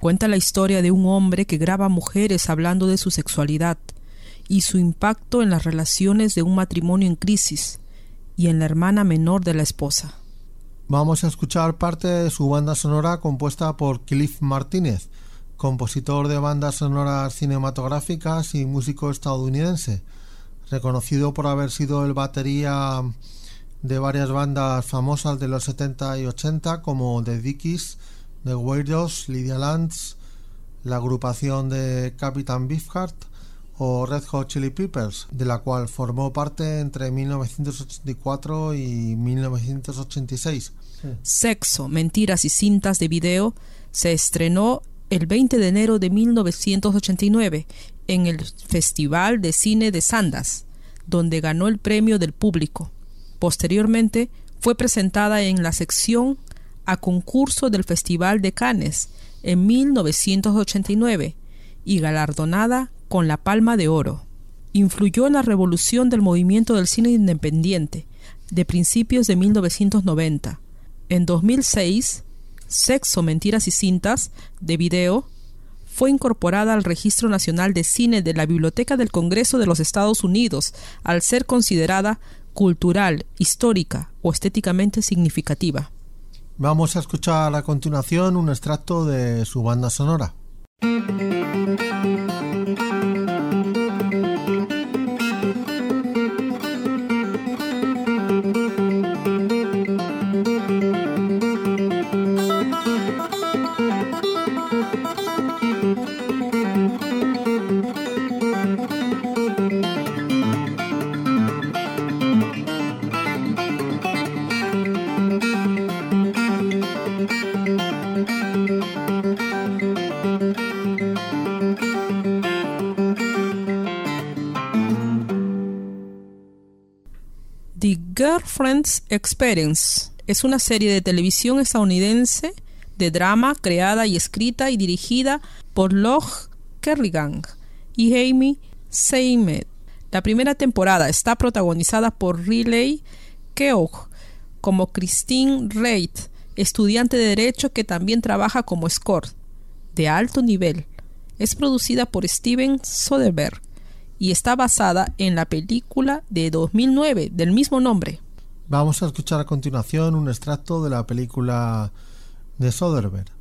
Cuenta la historia de un hombre que graba mujeres hablando de su sexualidad y su impacto en las relaciones de un matrimonio en crisis y en la hermana menor de la esposa. Vamos a escuchar parte de su banda sonora compuesta por Cliff Martínez, compositor de bandas sonoras cinematográficas y músico estadounidense, reconocido por haber sido el batería de varias bandas famosas de los 70 y 80 como The Dickies, The Weirdos, Lydia Lance, la agrupación de Captain Beefheart o Red Hot Chili Peppers, de la cual formó parte entre 1984 y 1986. Sexo, Mentiras y Cintas de Video se estrenó el 20 de enero de 1989 en el Festival de Cine de Sandas, donde ganó el premio del público. Posteriormente fue presentada en la sección a concurso del Festival de Cannes en 1989 y galardonada con la Palma de Oro. Influyó en la revolución del movimiento del cine independiente de principios de 1990. En 2006 Sexo, Mentiras y Cintas de video fue incorporada al Registro Nacional de Cine de la Biblioteca del Congreso de los Estados Unidos al ser considerada cultural, histórica o estéticamente significativa. Vamos a escuchar a continuación un extracto de su banda sonora. Girlfriend's Experience es una serie de televisión estadounidense de drama creada y escrita y dirigida por Log Kerrigan y Amy Seymour. La primera temporada está protagonizada por Riley Keough como Christine Reid, estudiante de Derecho que también trabaja como escort de alto nivel. Es producida por Steven Soderbergh y está basada en la película de 2009 del mismo nombre. Vamos a escuchar a continuación un extracto de la película de Soderbergh.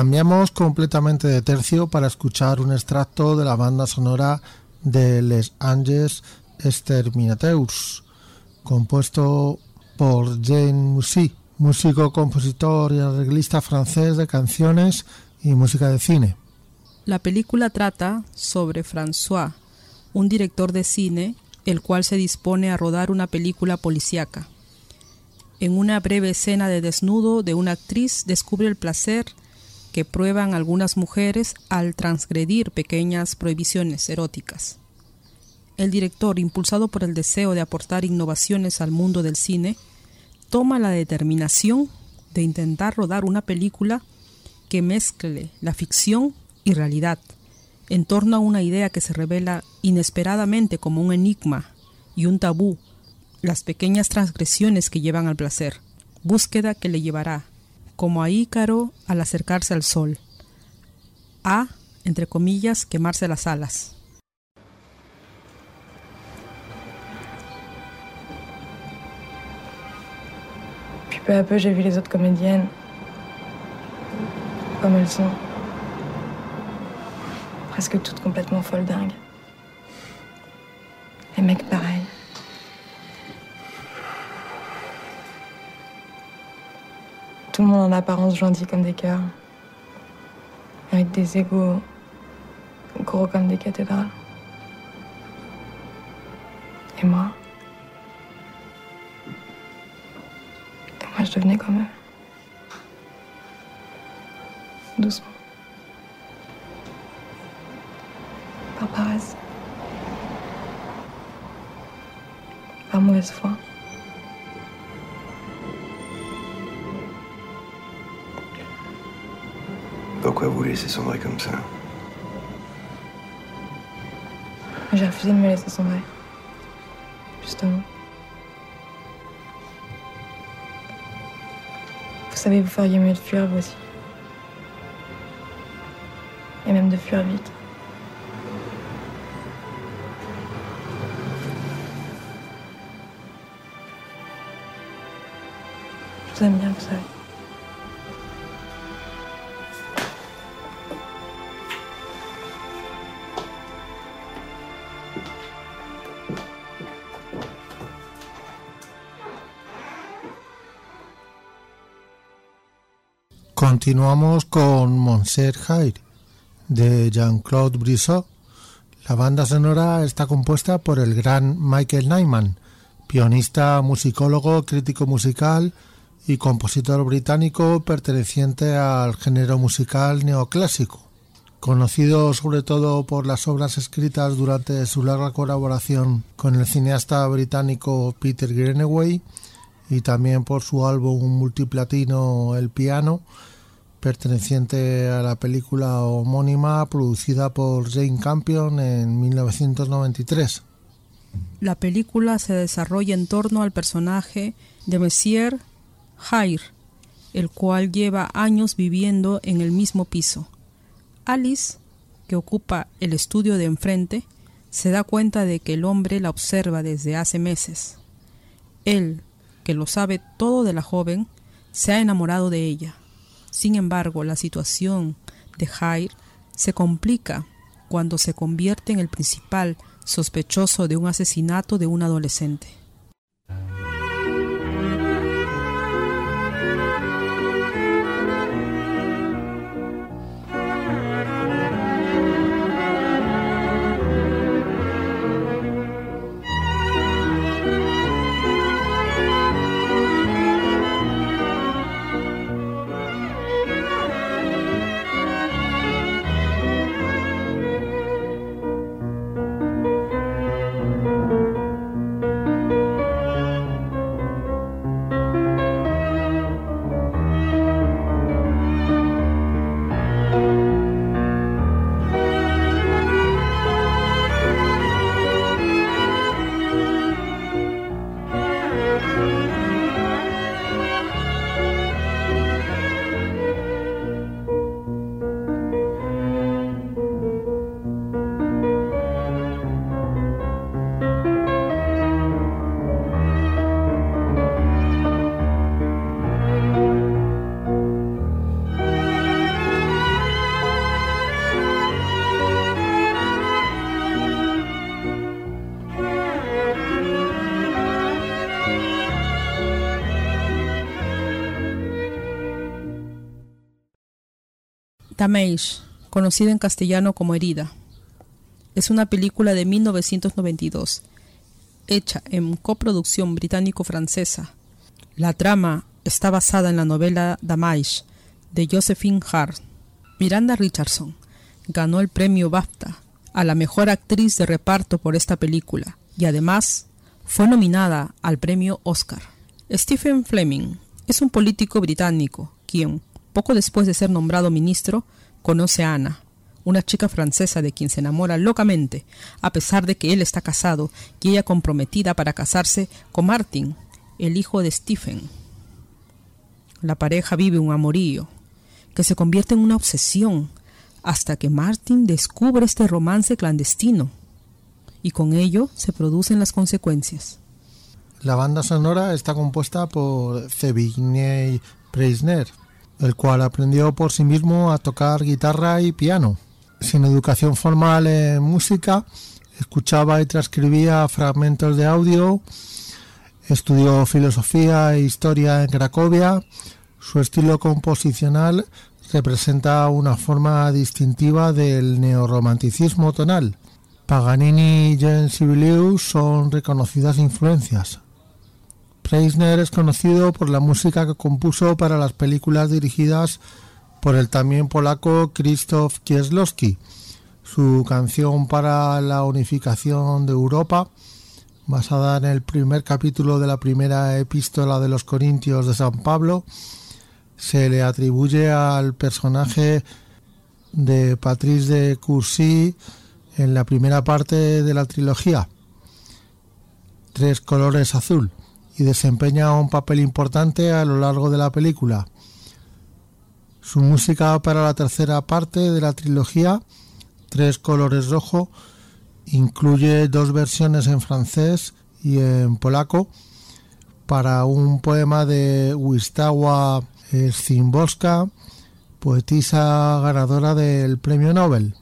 Cambiamos completamente de tercio para escuchar un extracto de la banda sonora de Les Anges Exterminateurs, compuesto por Jean Mussy, músico, compositor y arreglista francés de canciones y música de cine. La película trata sobre François, un director de cine, el cual se dispone a rodar una película policíaca. En una breve escena de desnudo de una actriz descubre el placer que prueban algunas mujeres al transgredir pequeñas prohibiciones eróticas. El director, impulsado por el deseo de aportar innovaciones al mundo del cine, toma la determinación de intentar rodar una película que mezcle la ficción y realidad en torno a una idea que se revela inesperadamente como un enigma y un tabú, las pequeñas transgresiones que llevan al placer, búsqueda que le llevará como a Ícaro al acercarse al sol, a, entre comillas, quemarse las alas. Puis peu à peu, j'ai vu les autres comédiennes comme elles sont. Presque toutes complètement folles dingues. Les mecs pareils. Tout le monde en apparence gentil comme des cœurs. Avec des égaux gros comme des cathédrales. Et moi Et moi je devenais comme eux. Doucement. Par paresse. Par mauvaise foi. Pourquoi vous laissez sombrer comme ça J'ai refusé de me laisser sombrer. Justement. Vous savez, vous feriez mieux de fuir vous aussi. Et même de fuir vite. Je vous aime bien, vous savez. Continuamos con Monsieur Jair de Jean-Claude Brissot. La banda sonora está compuesta por el gran Michael Nyman, pianista, musicólogo, crítico musical y compositor británico perteneciente al género musical neoclásico. Conocido sobre todo por las obras escritas durante su larga colaboración con el cineasta británico Peter Greenaway y también por su álbum multiplatino El piano, perteneciente a la película homónima producida por Jane Campion en 1993. La película se desarrolla en torno al personaje de Monsieur Jair, el cual lleva años viviendo en el mismo piso. Alice, que ocupa el estudio de enfrente, se da cuenta de que el hombre la observa desde hace meses. Él, que lo sabe todo de la joven, se ha enamorado de ella. Sin embargo, la situación de Jair se complica cuando se convierte en el principal sospechoso de un asesinato de un adolescente. Damage, conocida en castellano como Herida. Es una película de 1992, hecha en coproducción británico-francesa. La trama está basada en la novela Damage de Josephine Hart. Miranda Richardson ganó el premio BAFTA a la mejor actriz de reparto por esta película y además fue nominada al premio Oscar. Stephen Fleming es un político británico quien, poco después de ser nombrado ministro, conoce a Ana, una chica francesa de quien se enamora locamente, a pesar de que él está casado y ella comprometida para casarse con Martin, el hijo de Stephen. La pareja vive un amorío, que se convierte en una obsesión, hasta que Martin descubre este romance clandestino, y con ello se producen las consecuencias. La banda sonora está compuesta por Zbigniew Preisner, el cual aprendió por sí mismo a tocar guitarra y piano. Sin educación formal en música, escuchaba y transcribía fragmentos de audio, estudió filosofía e historia en Cracovia. Su estilo composicional representa una forma distintiva del neorromanticismo tonal. Paganini y Jean Sibelius son reconocidas influencias. Preisner es conocido por la música que compuso para las películas dirigidas por el también polaco Krzysztof Kieslowski. Su canción para la unificación de Europa, basada en el primer capítulo de la primera epístola de los Corintios de San Pablo, se le atribuye al personaje de Patrice de Courcy en la primera parte de la trilogía, Tres colores azul y desempeña un papel importante a lo largo de la película. Su música para la tercera parte de la trilogía, Tres colores rojo, incluye dos versiones en francés y en polaco para un poema de Wistawa Szymborska, poetisa ganadora del Premio Nobel.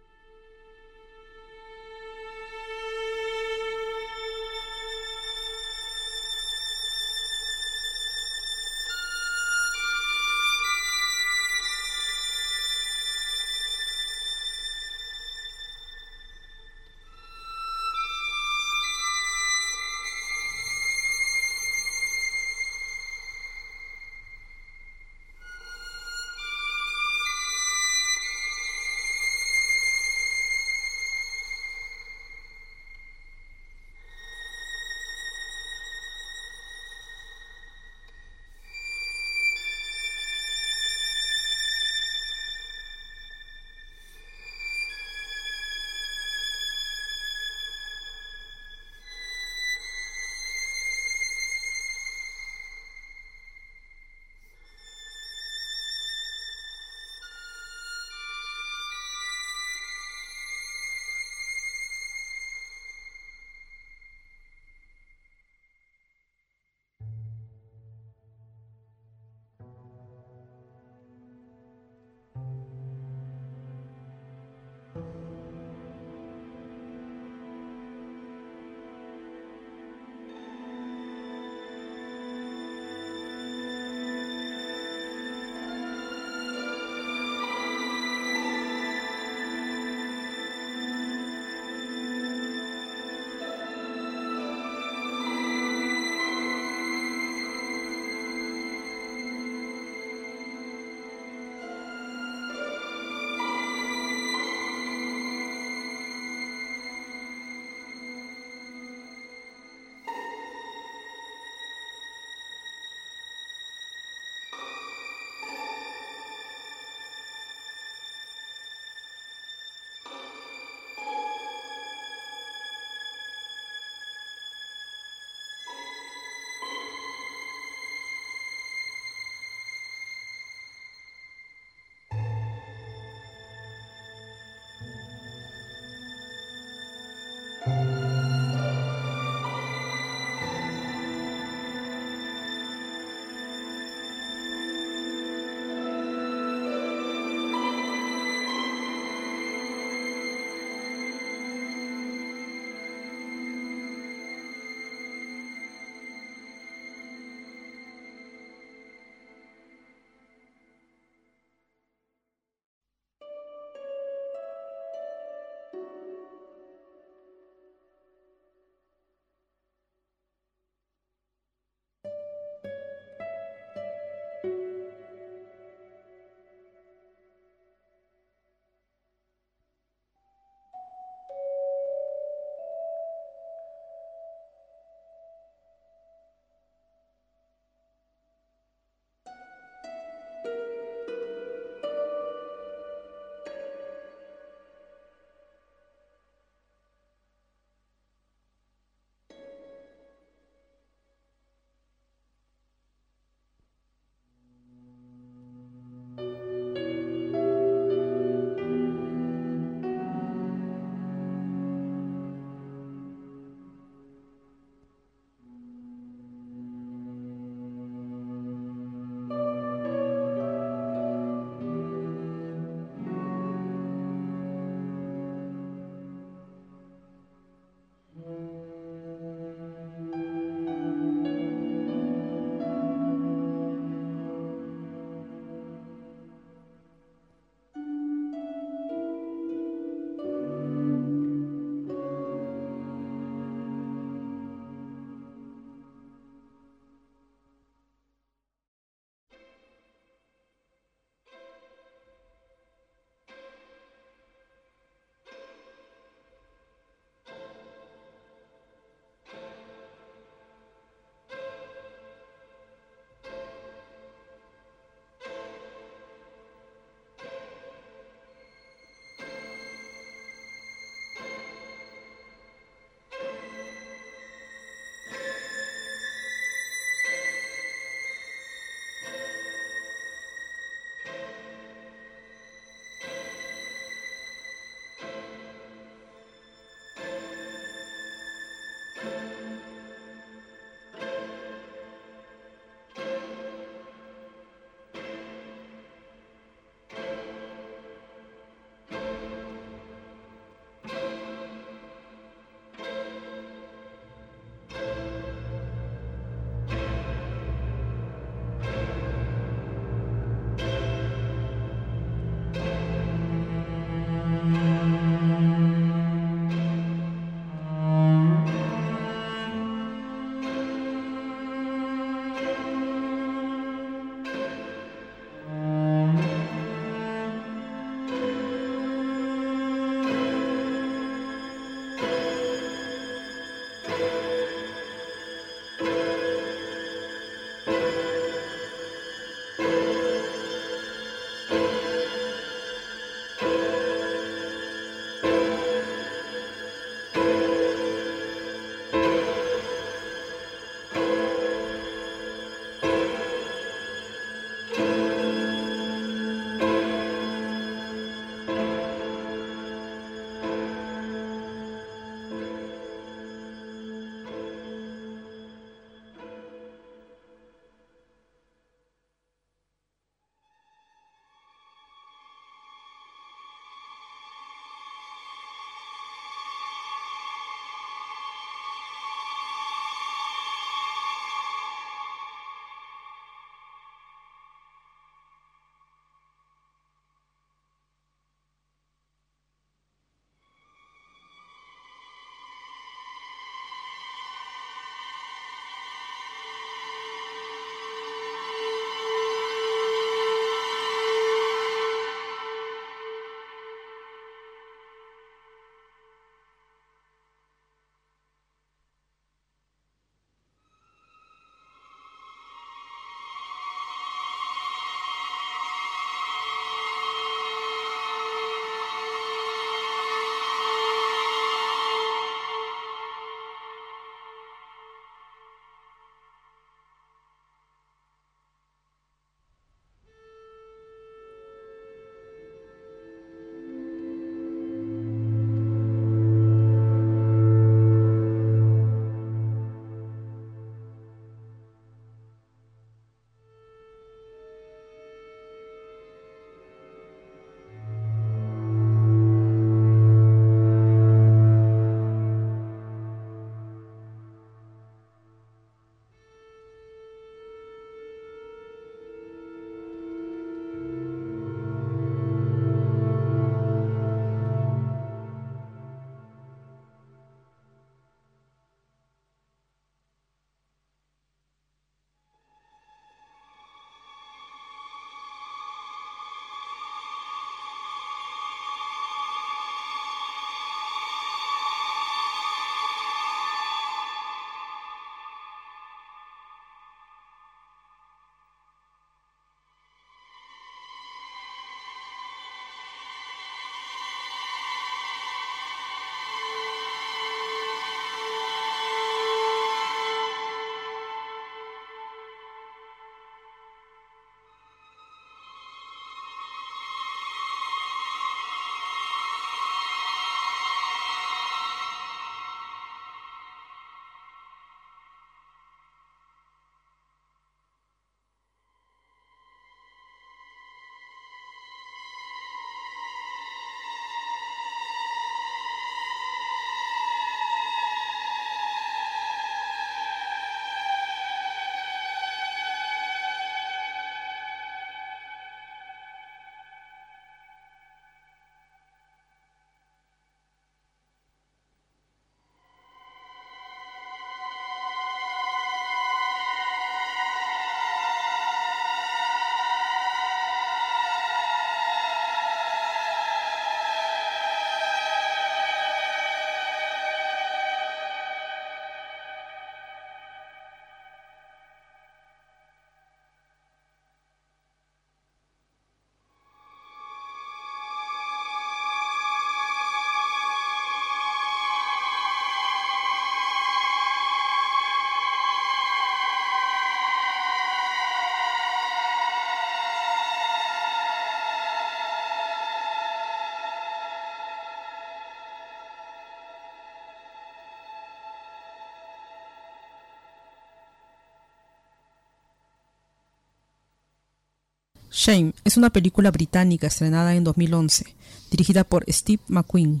Shame es una película británica estrenada en 2011, dirigida por Steve McQueen,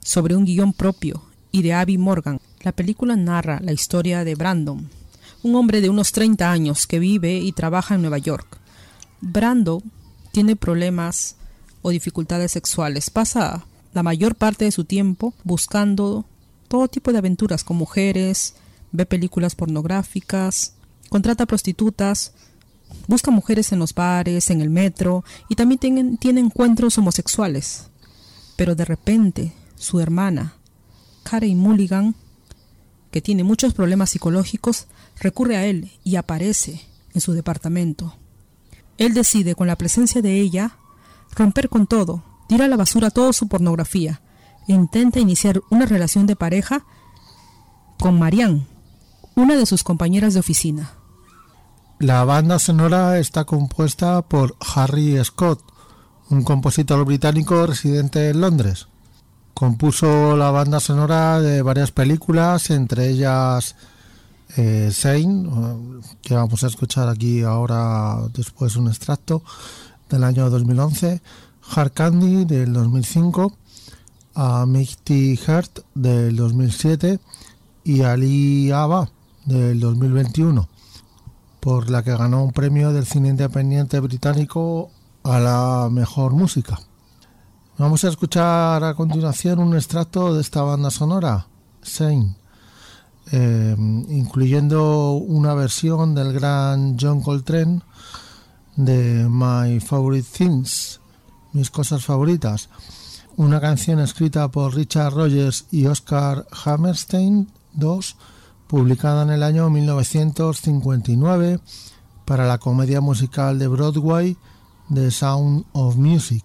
sobre un guion propio y de Abby Morgan. La película narra la historia de Brandon, un hombre de unos 30 años que vive y trabaja en Nueva York. Brandon tiene problemas o dificultades sexuales. Pasa la mayor parte de su tiempo buscando todo tipo de aventuras con mujeres, ve películas pornográficas, contrata prostitutas, busca mujeres en los bares, en el metro y también tiene, encuentros homosexuales. Pero de repente su hermana, Karen Mulligan, que tiene muchos problemas psicológicos, recurre a él y aparece en su departamento. Él decide, con la presencia de ella, romper con todo, tira a la basura toda su pornografía e intenta iniciar una relación de pareja con Marianne, una de sus compañeras de oficina. La banda sonora está compuesta por Harry Scott, un compositor británico residente en Londres. Compuso la banda sonora de varias películas, entre ellas eh, que vamos a escuchar aquí ahora después un extracto del año 2011, Hard Candy del 2005, a Mighty Heart del 2007 y Ali Aba del 2021, por la que ganó un premio del cine independiente británico a la mejor música. Vamos a escuchar a continuación un extracto de esta banda sonora, Saint, eh, incluyendo una versión del gran John Coltrane de My Favorite Things, mis cosas favoritas, una canción escrita por Richard Rogers y Oscar Hammerstein II, publicada en el año 1959 para la comedia musical de Broadway The Sound of Music.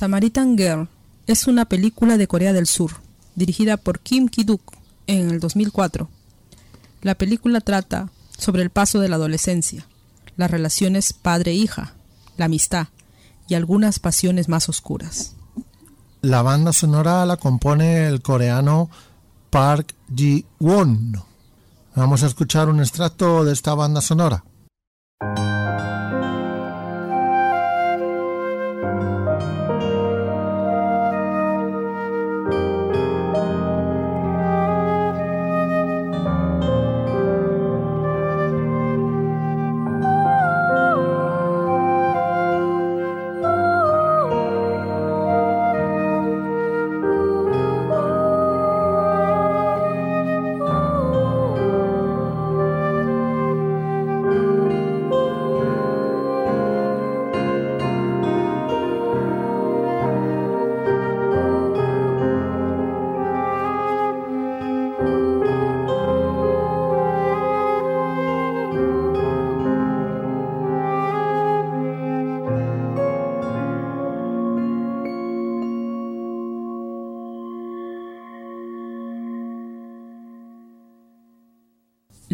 Samaritan Girl es una película de Corea del Sur, dirigida por Kim Ki-duk en el 2004. La película trata sobre el paso de la adolescencia, las relaciones padre-hija, la amistad y algunas pasiones más oscuras. La banda sonora la compone el coreano Park Ji-won. Vamos a escuchar un extracto de esta banda sonora.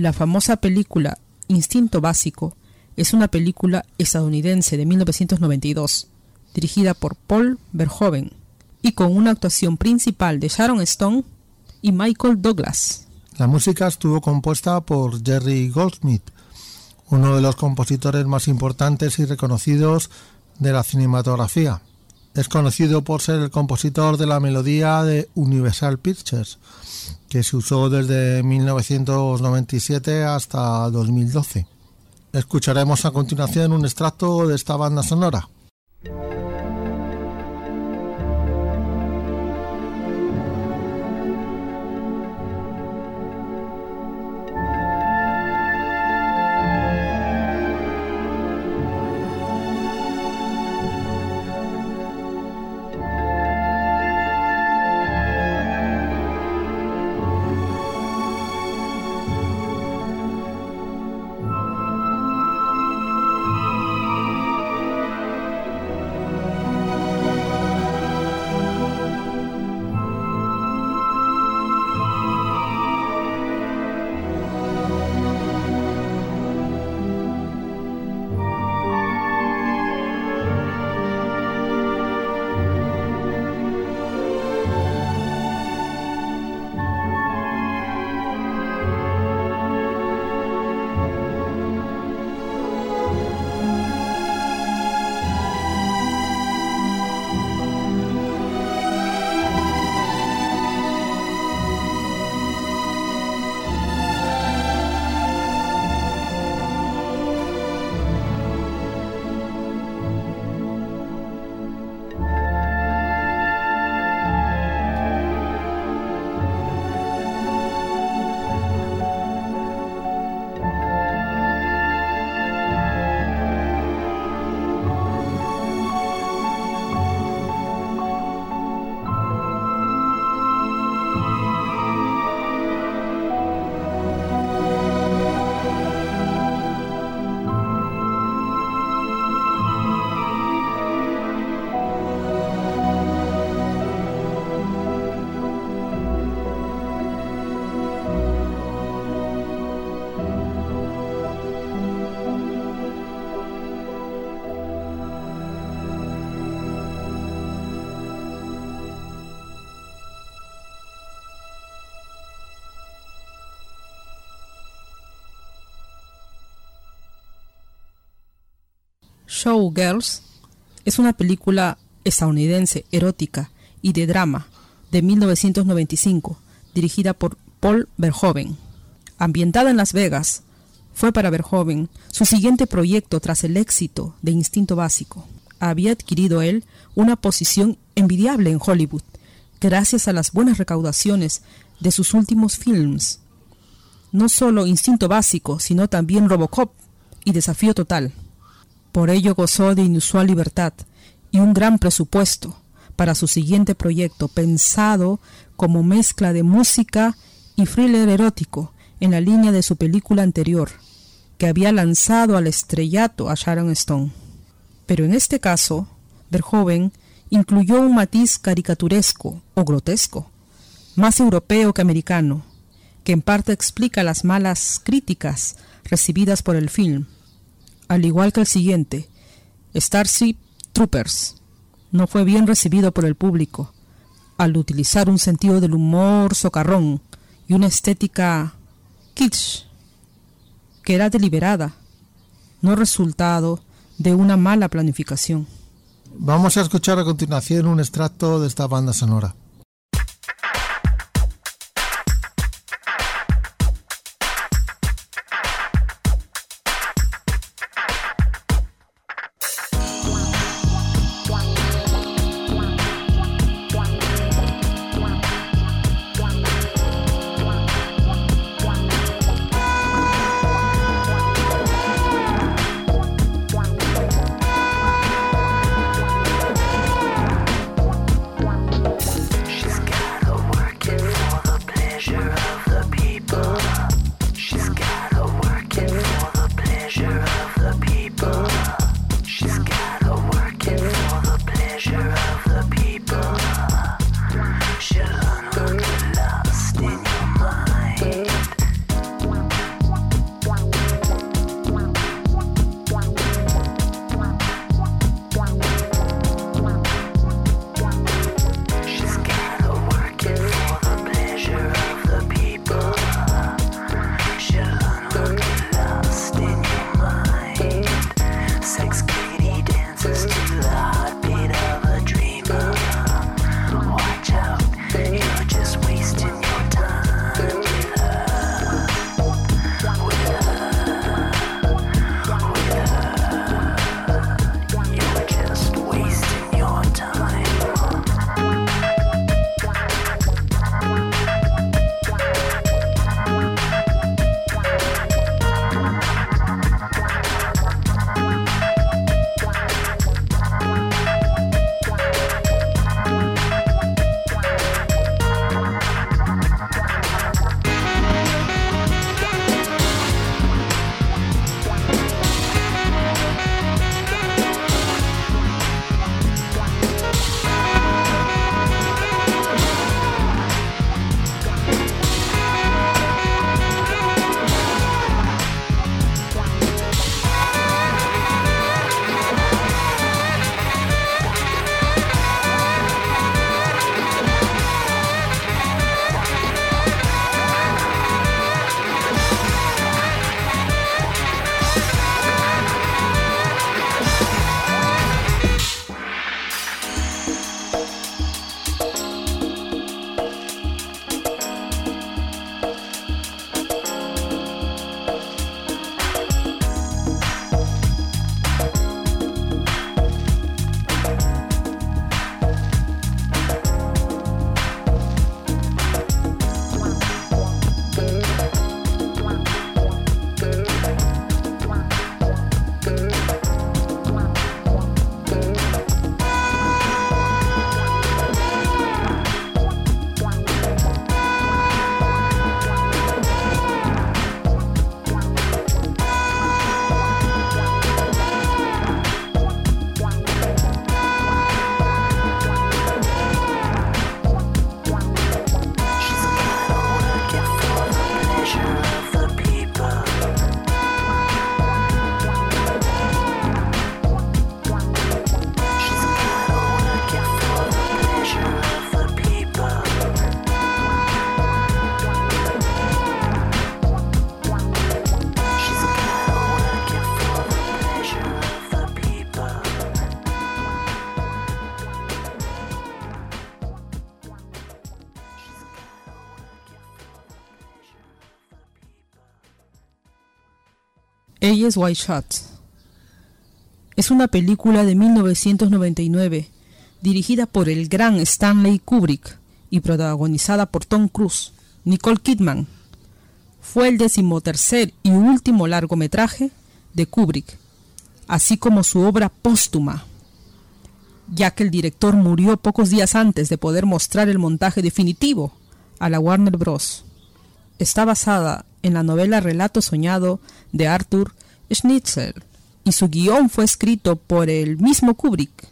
La famosa película Instinto Básico es una película estadounidense de 1992, dirigida por Paul Verhoeven y con una actuación principal de Sharon Stone y Michael Douglas. La música estuvo compuesta por Jerry Goldsmith, uno de los compositores más importantes y reconocidos de la cinematografía. Es conocido por ser el compositor de la melodía de Universal Pictures, que se usó desde 1997 hasta 2012. Escucharemos a continuación un extracto de esta banda sonora. Showgirls es una película estadounidense erótica y de drama de 1995, dirigida por Paul Verhoeven. Ambientada en Las Vegas, fue para Verhoeven su siguiente proyecto tras el éxito de Instinto Básico. Había adquirido él una posición envidiable en Hollywood, gracias a las buenas recaudaciones de sus últimos films. No solo Instinto Básico, sino también Robocop y Desafío Total. Por ello gozó de inusual libertad y un gran presupuesto para su siguiente proyecto, pensado como mezcla de música y thriller erótico en la línea de su película anterior, que había lanzado al estrellato a Sharon Stone. Pero en este caso, Verhoeven incluyó un matiz caricaturesco o grotesco, más europeo que americano, que en parte explica las malas críticas recibidas por el film al igual que el siguiente, Starship Troopers, no fue bien recibido por el público, al utilizar un sentido del humor socarrón y una estética kitsch, que era deliberada, no resultado de una mala planificación. Vamos a escuchar a continuación un extracto de esta banda sonora. Eyes White Shot. Es una película de 1999 dirigida por el gran Stanley Kubrick y protagonizada por Tom Cruise, Nicole Kidman. Fue el decimotercer y último largometraje de Kubrick, así como su obra póstuma, ya que el director murió pocos días antes de poder mostrar el montaje definitivo a la Warner Bros. Está basada en la novela Relato Soñado de Arthur Schnitzer y su guion fue escrito por el mismo Kubrick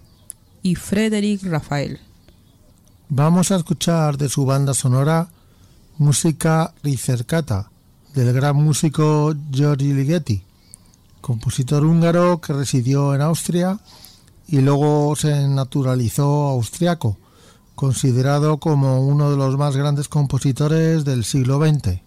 y Frederick Rafael. Vamos a escuchar de su banda sonora música ricercata del gran músico Giorgi Ligeti, compositor húngaro que residió en Austria y luego se naturalizó austriaco, considerado como uno de los más grandes compositores del siglo XX.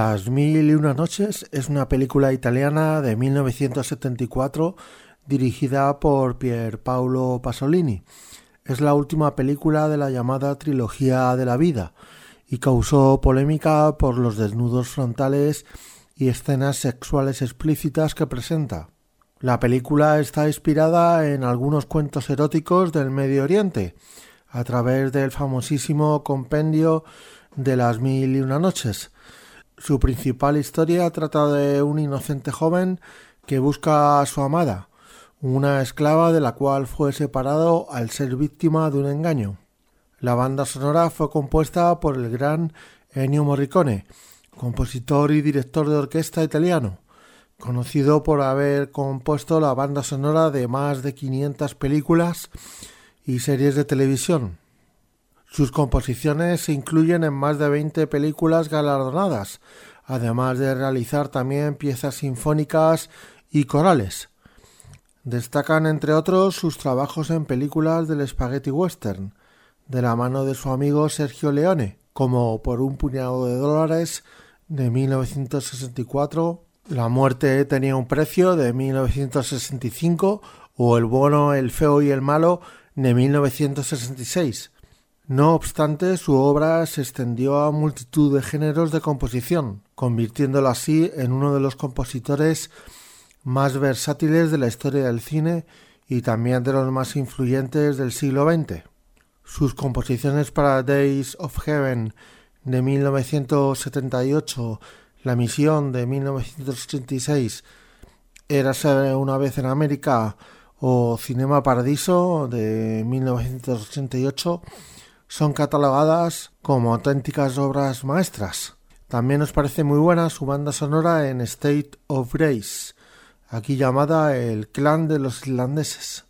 Las Mil y Una Noches es una película italiana de 1974 dirigida por Pier Paolo Pasolini. Es la última película de la llamada Trilogía de la Vida y causó polémica por los desnudos frontales y escenas sexuales explícitas que presenta. La película está inspirada en algunos cuentos eróticos del Medio Oriente, a través del famosísimo compendio de las Mil y Una Noches, su principal historia trata de un inocente joven que busca a su amada, una esclava de la cual fue separado al ser víctima de un engaño. La banda sonora fue compuesta por el gran Ennio Morricone, compositor y director de orquesta italiano, conocido por haber compuesto la banda sonora de más de 500 películas y series de televisión. Sus composiciones se incluyen en más de 20 películas galardonadas, además de realizar también piezas sinfónicas y corales. Destacan entre otros sus trabajos en películas del spaghetti western, de la mano de su amigo Sergio Leone, como Por un puñado de dólares de 1964, La muerte tenía un precio de 1965 o El bueno, el feo y el malo de 1966. No obstante, su obra se extendió a multitud de géneros de composición, convirtiéndolo así en uno de los compositores más versátiles de la historia del cine y también de los más influyentes del siglo XX. Sus composiciones para Days of Heaven de 1978, La misión de 1986, Érase una vez en América o Cinema Paradiso de 1988 son catalogadas como auténticas obras maestras. También nos parece muy buena su banda sonora en State of Grace, aquí llamada El Clan de los Irlandeses.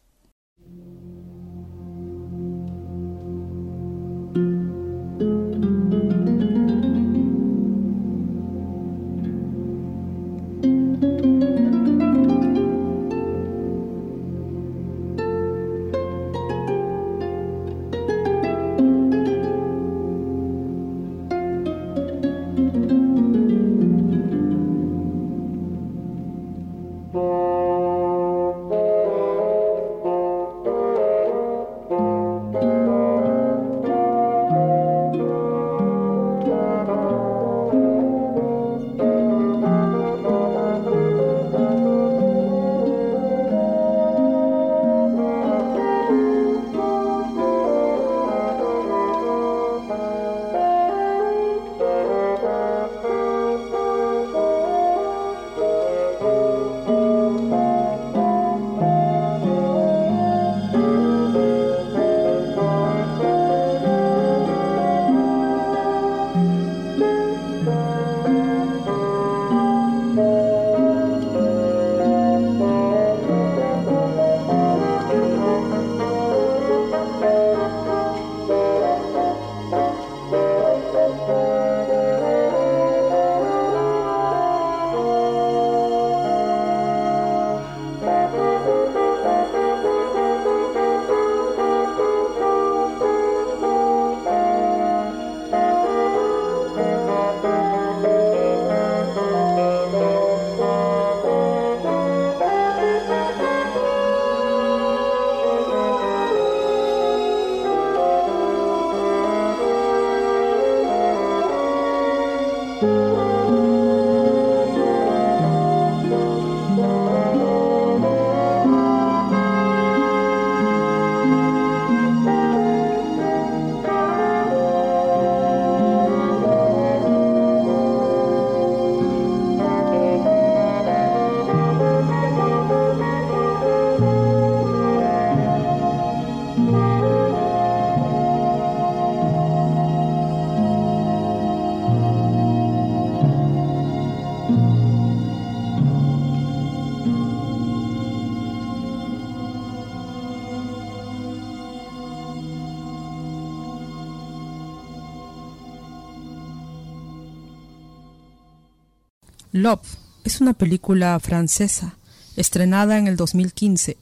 Es una película francesa estrenada en el 2015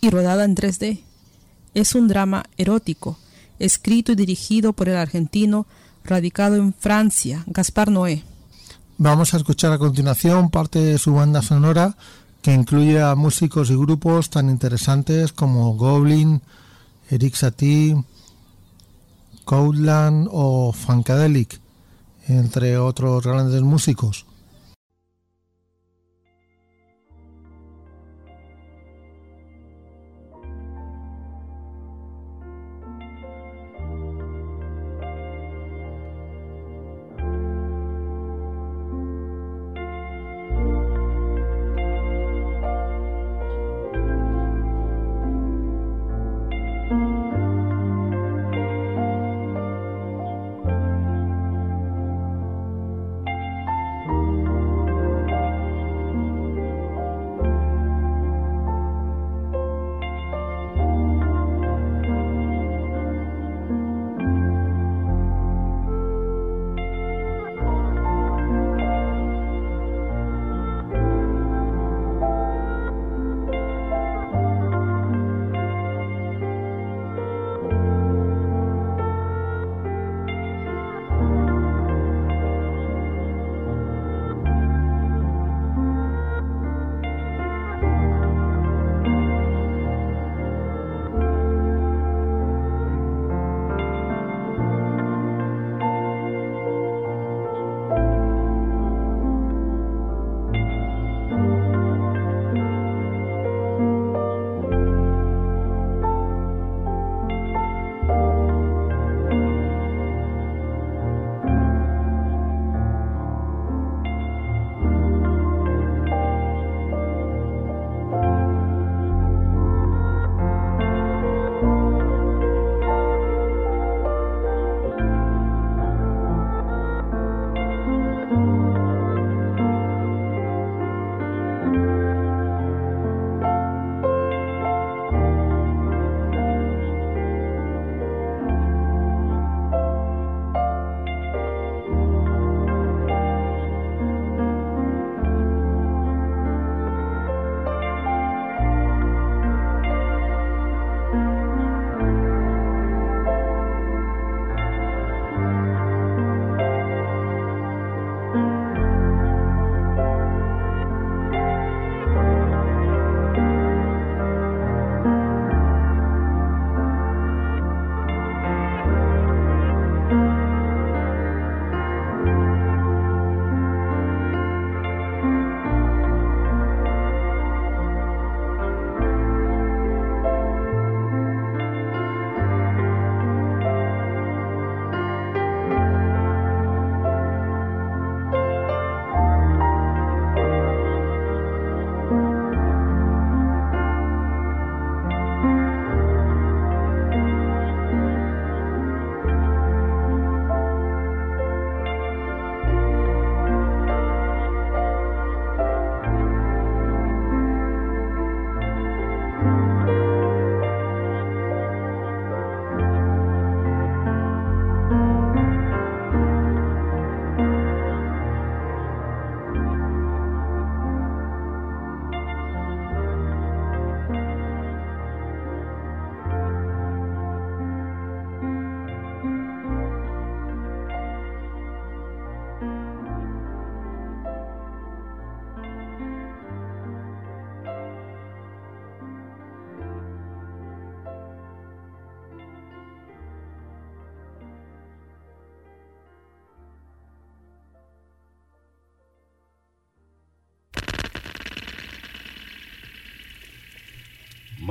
y rodada en 3D. Es un drama erótico, escrito y dirigido por el argentino radicado en Francia, Gaspar Noé. Vamos a escuchar a continuación parte de su banda sonora que incluye a músicos y grupos tan interesantes como Goblin, Eric Satie, Codeland o Funkadelic, entre otros grandes músicos.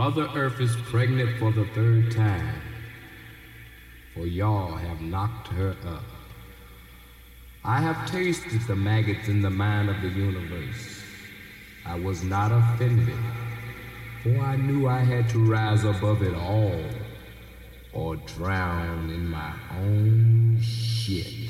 Mother Earth is pregnant for the third time, for y'all have knocked her up. I have tasted the maggots in the mind of the universe. I was not offended, for I knew I had to rise above it all or drown in my own shit.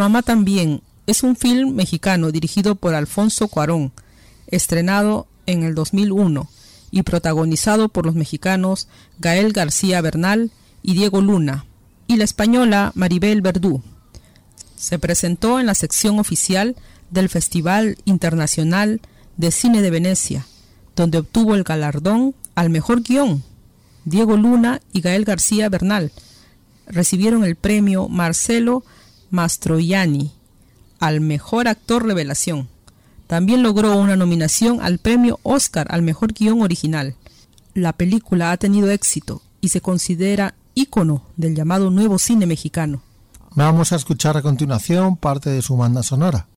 Mamá también es un film mexicano dirigido por Alfonso Cuarón, estrenado en el 2001 y protagonizado por los mexicanos Gael García Bernal y Diego Luna, y la española Maribel Verdú. Se presentó en la sección oficial del Festival Internacional de Cine de Venecia, donde obtuvo el galardón al mejor guion. Diego Luna y Gael García Bernal recibieron el premio Marcelo Mastroianni al mejor actor revelación. También logró una nominación al premio Oscar al mejor guion original. La película ha tenido éxito y se considera ícono del llamado nuevo cine mexicano. Vamos a escuchar a continuación parte de su banda sonora.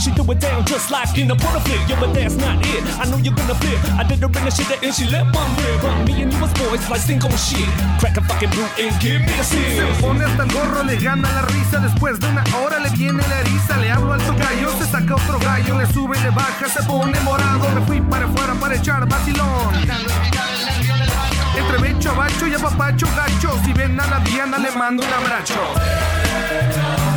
She threw it down just like in a porta flip. Yeah, but that's not it. I know you're gonna flip. I did her in the shit and she let one rip. But me and you was boys like single shit. Crack a fucking brew and give me a Se sip. pone hasta el gorro, le gana la risa. Después de una hora le viene la eriza. Le hablo al tocayo, se saca otro gallo. Le sube y le baja, se pone morado. Me fui para afuera para echar vacilón. Entre becho, bacho y apapacho gacho. Si ven a la Diana, le mando un abrazo.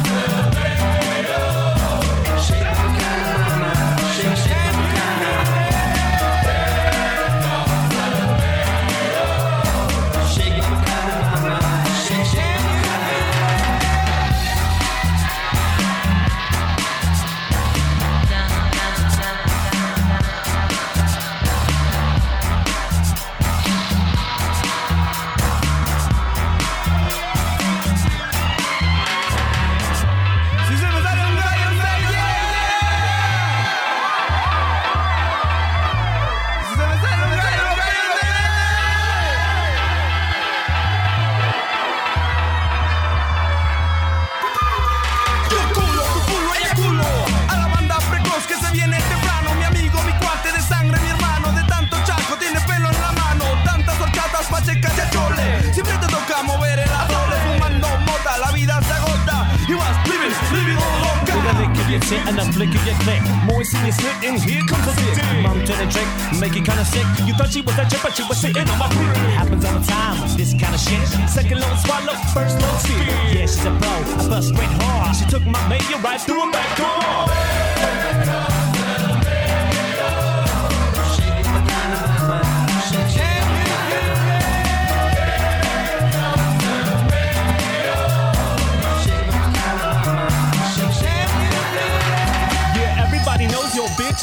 Your tit and a flick of your click. Moisten your slit and here comes the dick. Mum to the trick, make it kinda sick. You thought she was that chick, but she was sitting on my dick. Happens all the time, this kind of shit. Second low swallow, first low spit. Yeah, she's a pro, I bust straight hard. She took my mayor right through a back door.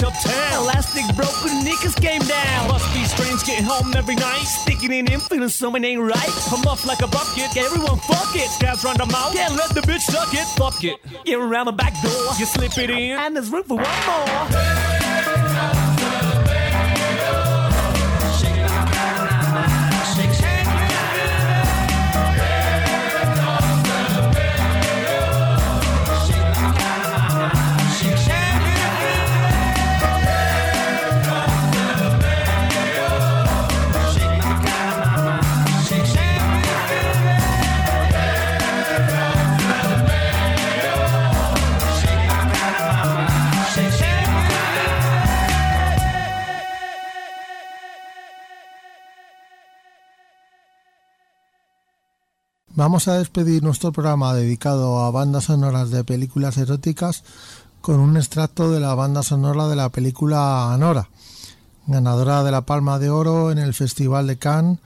Uptown. Elastic broken niggas came down. Must be strange getting home every night. Sticking it in, feeling something ain't right. I'm off like a bucket, everyone fuck it. Scabs run the mouth, can't let the bitch suck it. Fuck it, get around the back door. You slip it in, and there's room for one more. Vamos a despedir nuestro programa dedicado a bandas sonoras de películas eróticas con un extracto de la banda sonora de la película Anora, ganadora de la Palma de Oro en el Festival de Cannes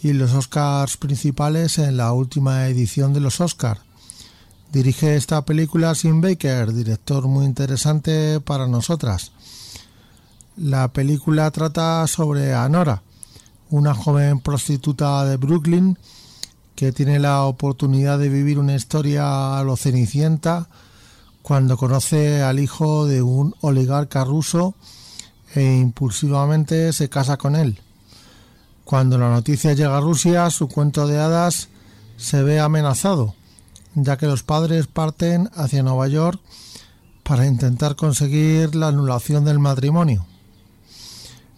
y los Oscars principales en la última edición de los Oscars. Dirige esta película Sim Baker, director muy interesante para nosotras. La película trata sobre Anora, una joven prostituta de Brooklyn que tiene la oportunidad de vivir una historia a lo cenicienta cuando conoce al hijo de un oligarca ruso e impulsivamente se casa con él. Cuando la noticia llega a Rusia, su cuento de hadas se ve amenazado, ya que los padres parten hacia Nueva York para intentar conseguir la anulación del matrimonio.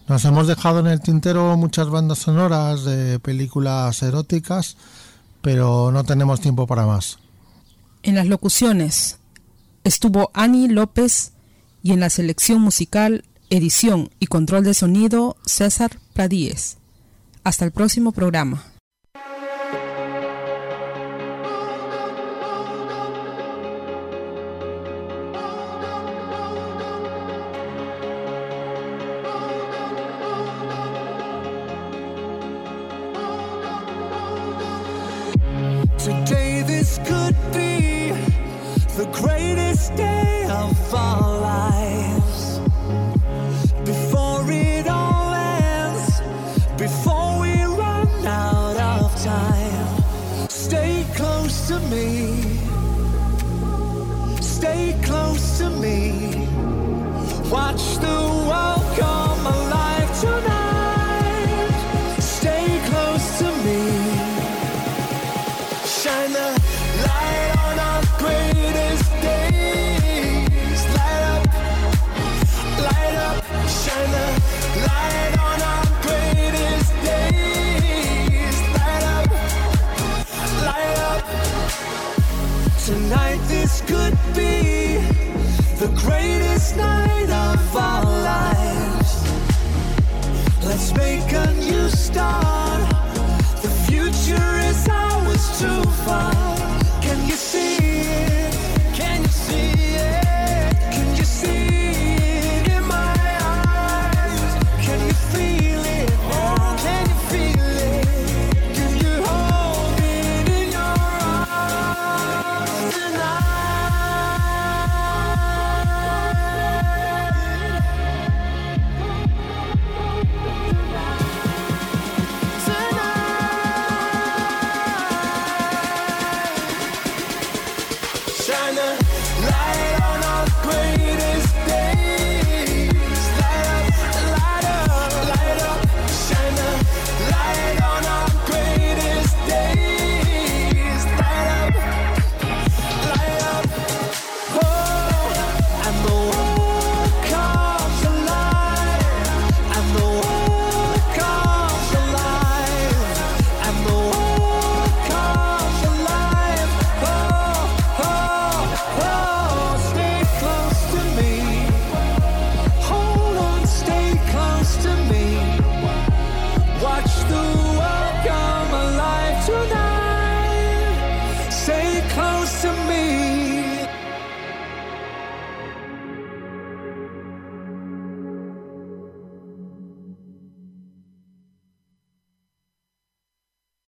Nos hemos dejado en el tintero muchas bandas sonoras de películas eróticas, pero no tenemos tiempo para más. En las locuciones estuvo Ani López y en la selección musical, edición y control de sonido César Pradíez. Hasta el próximo programa. New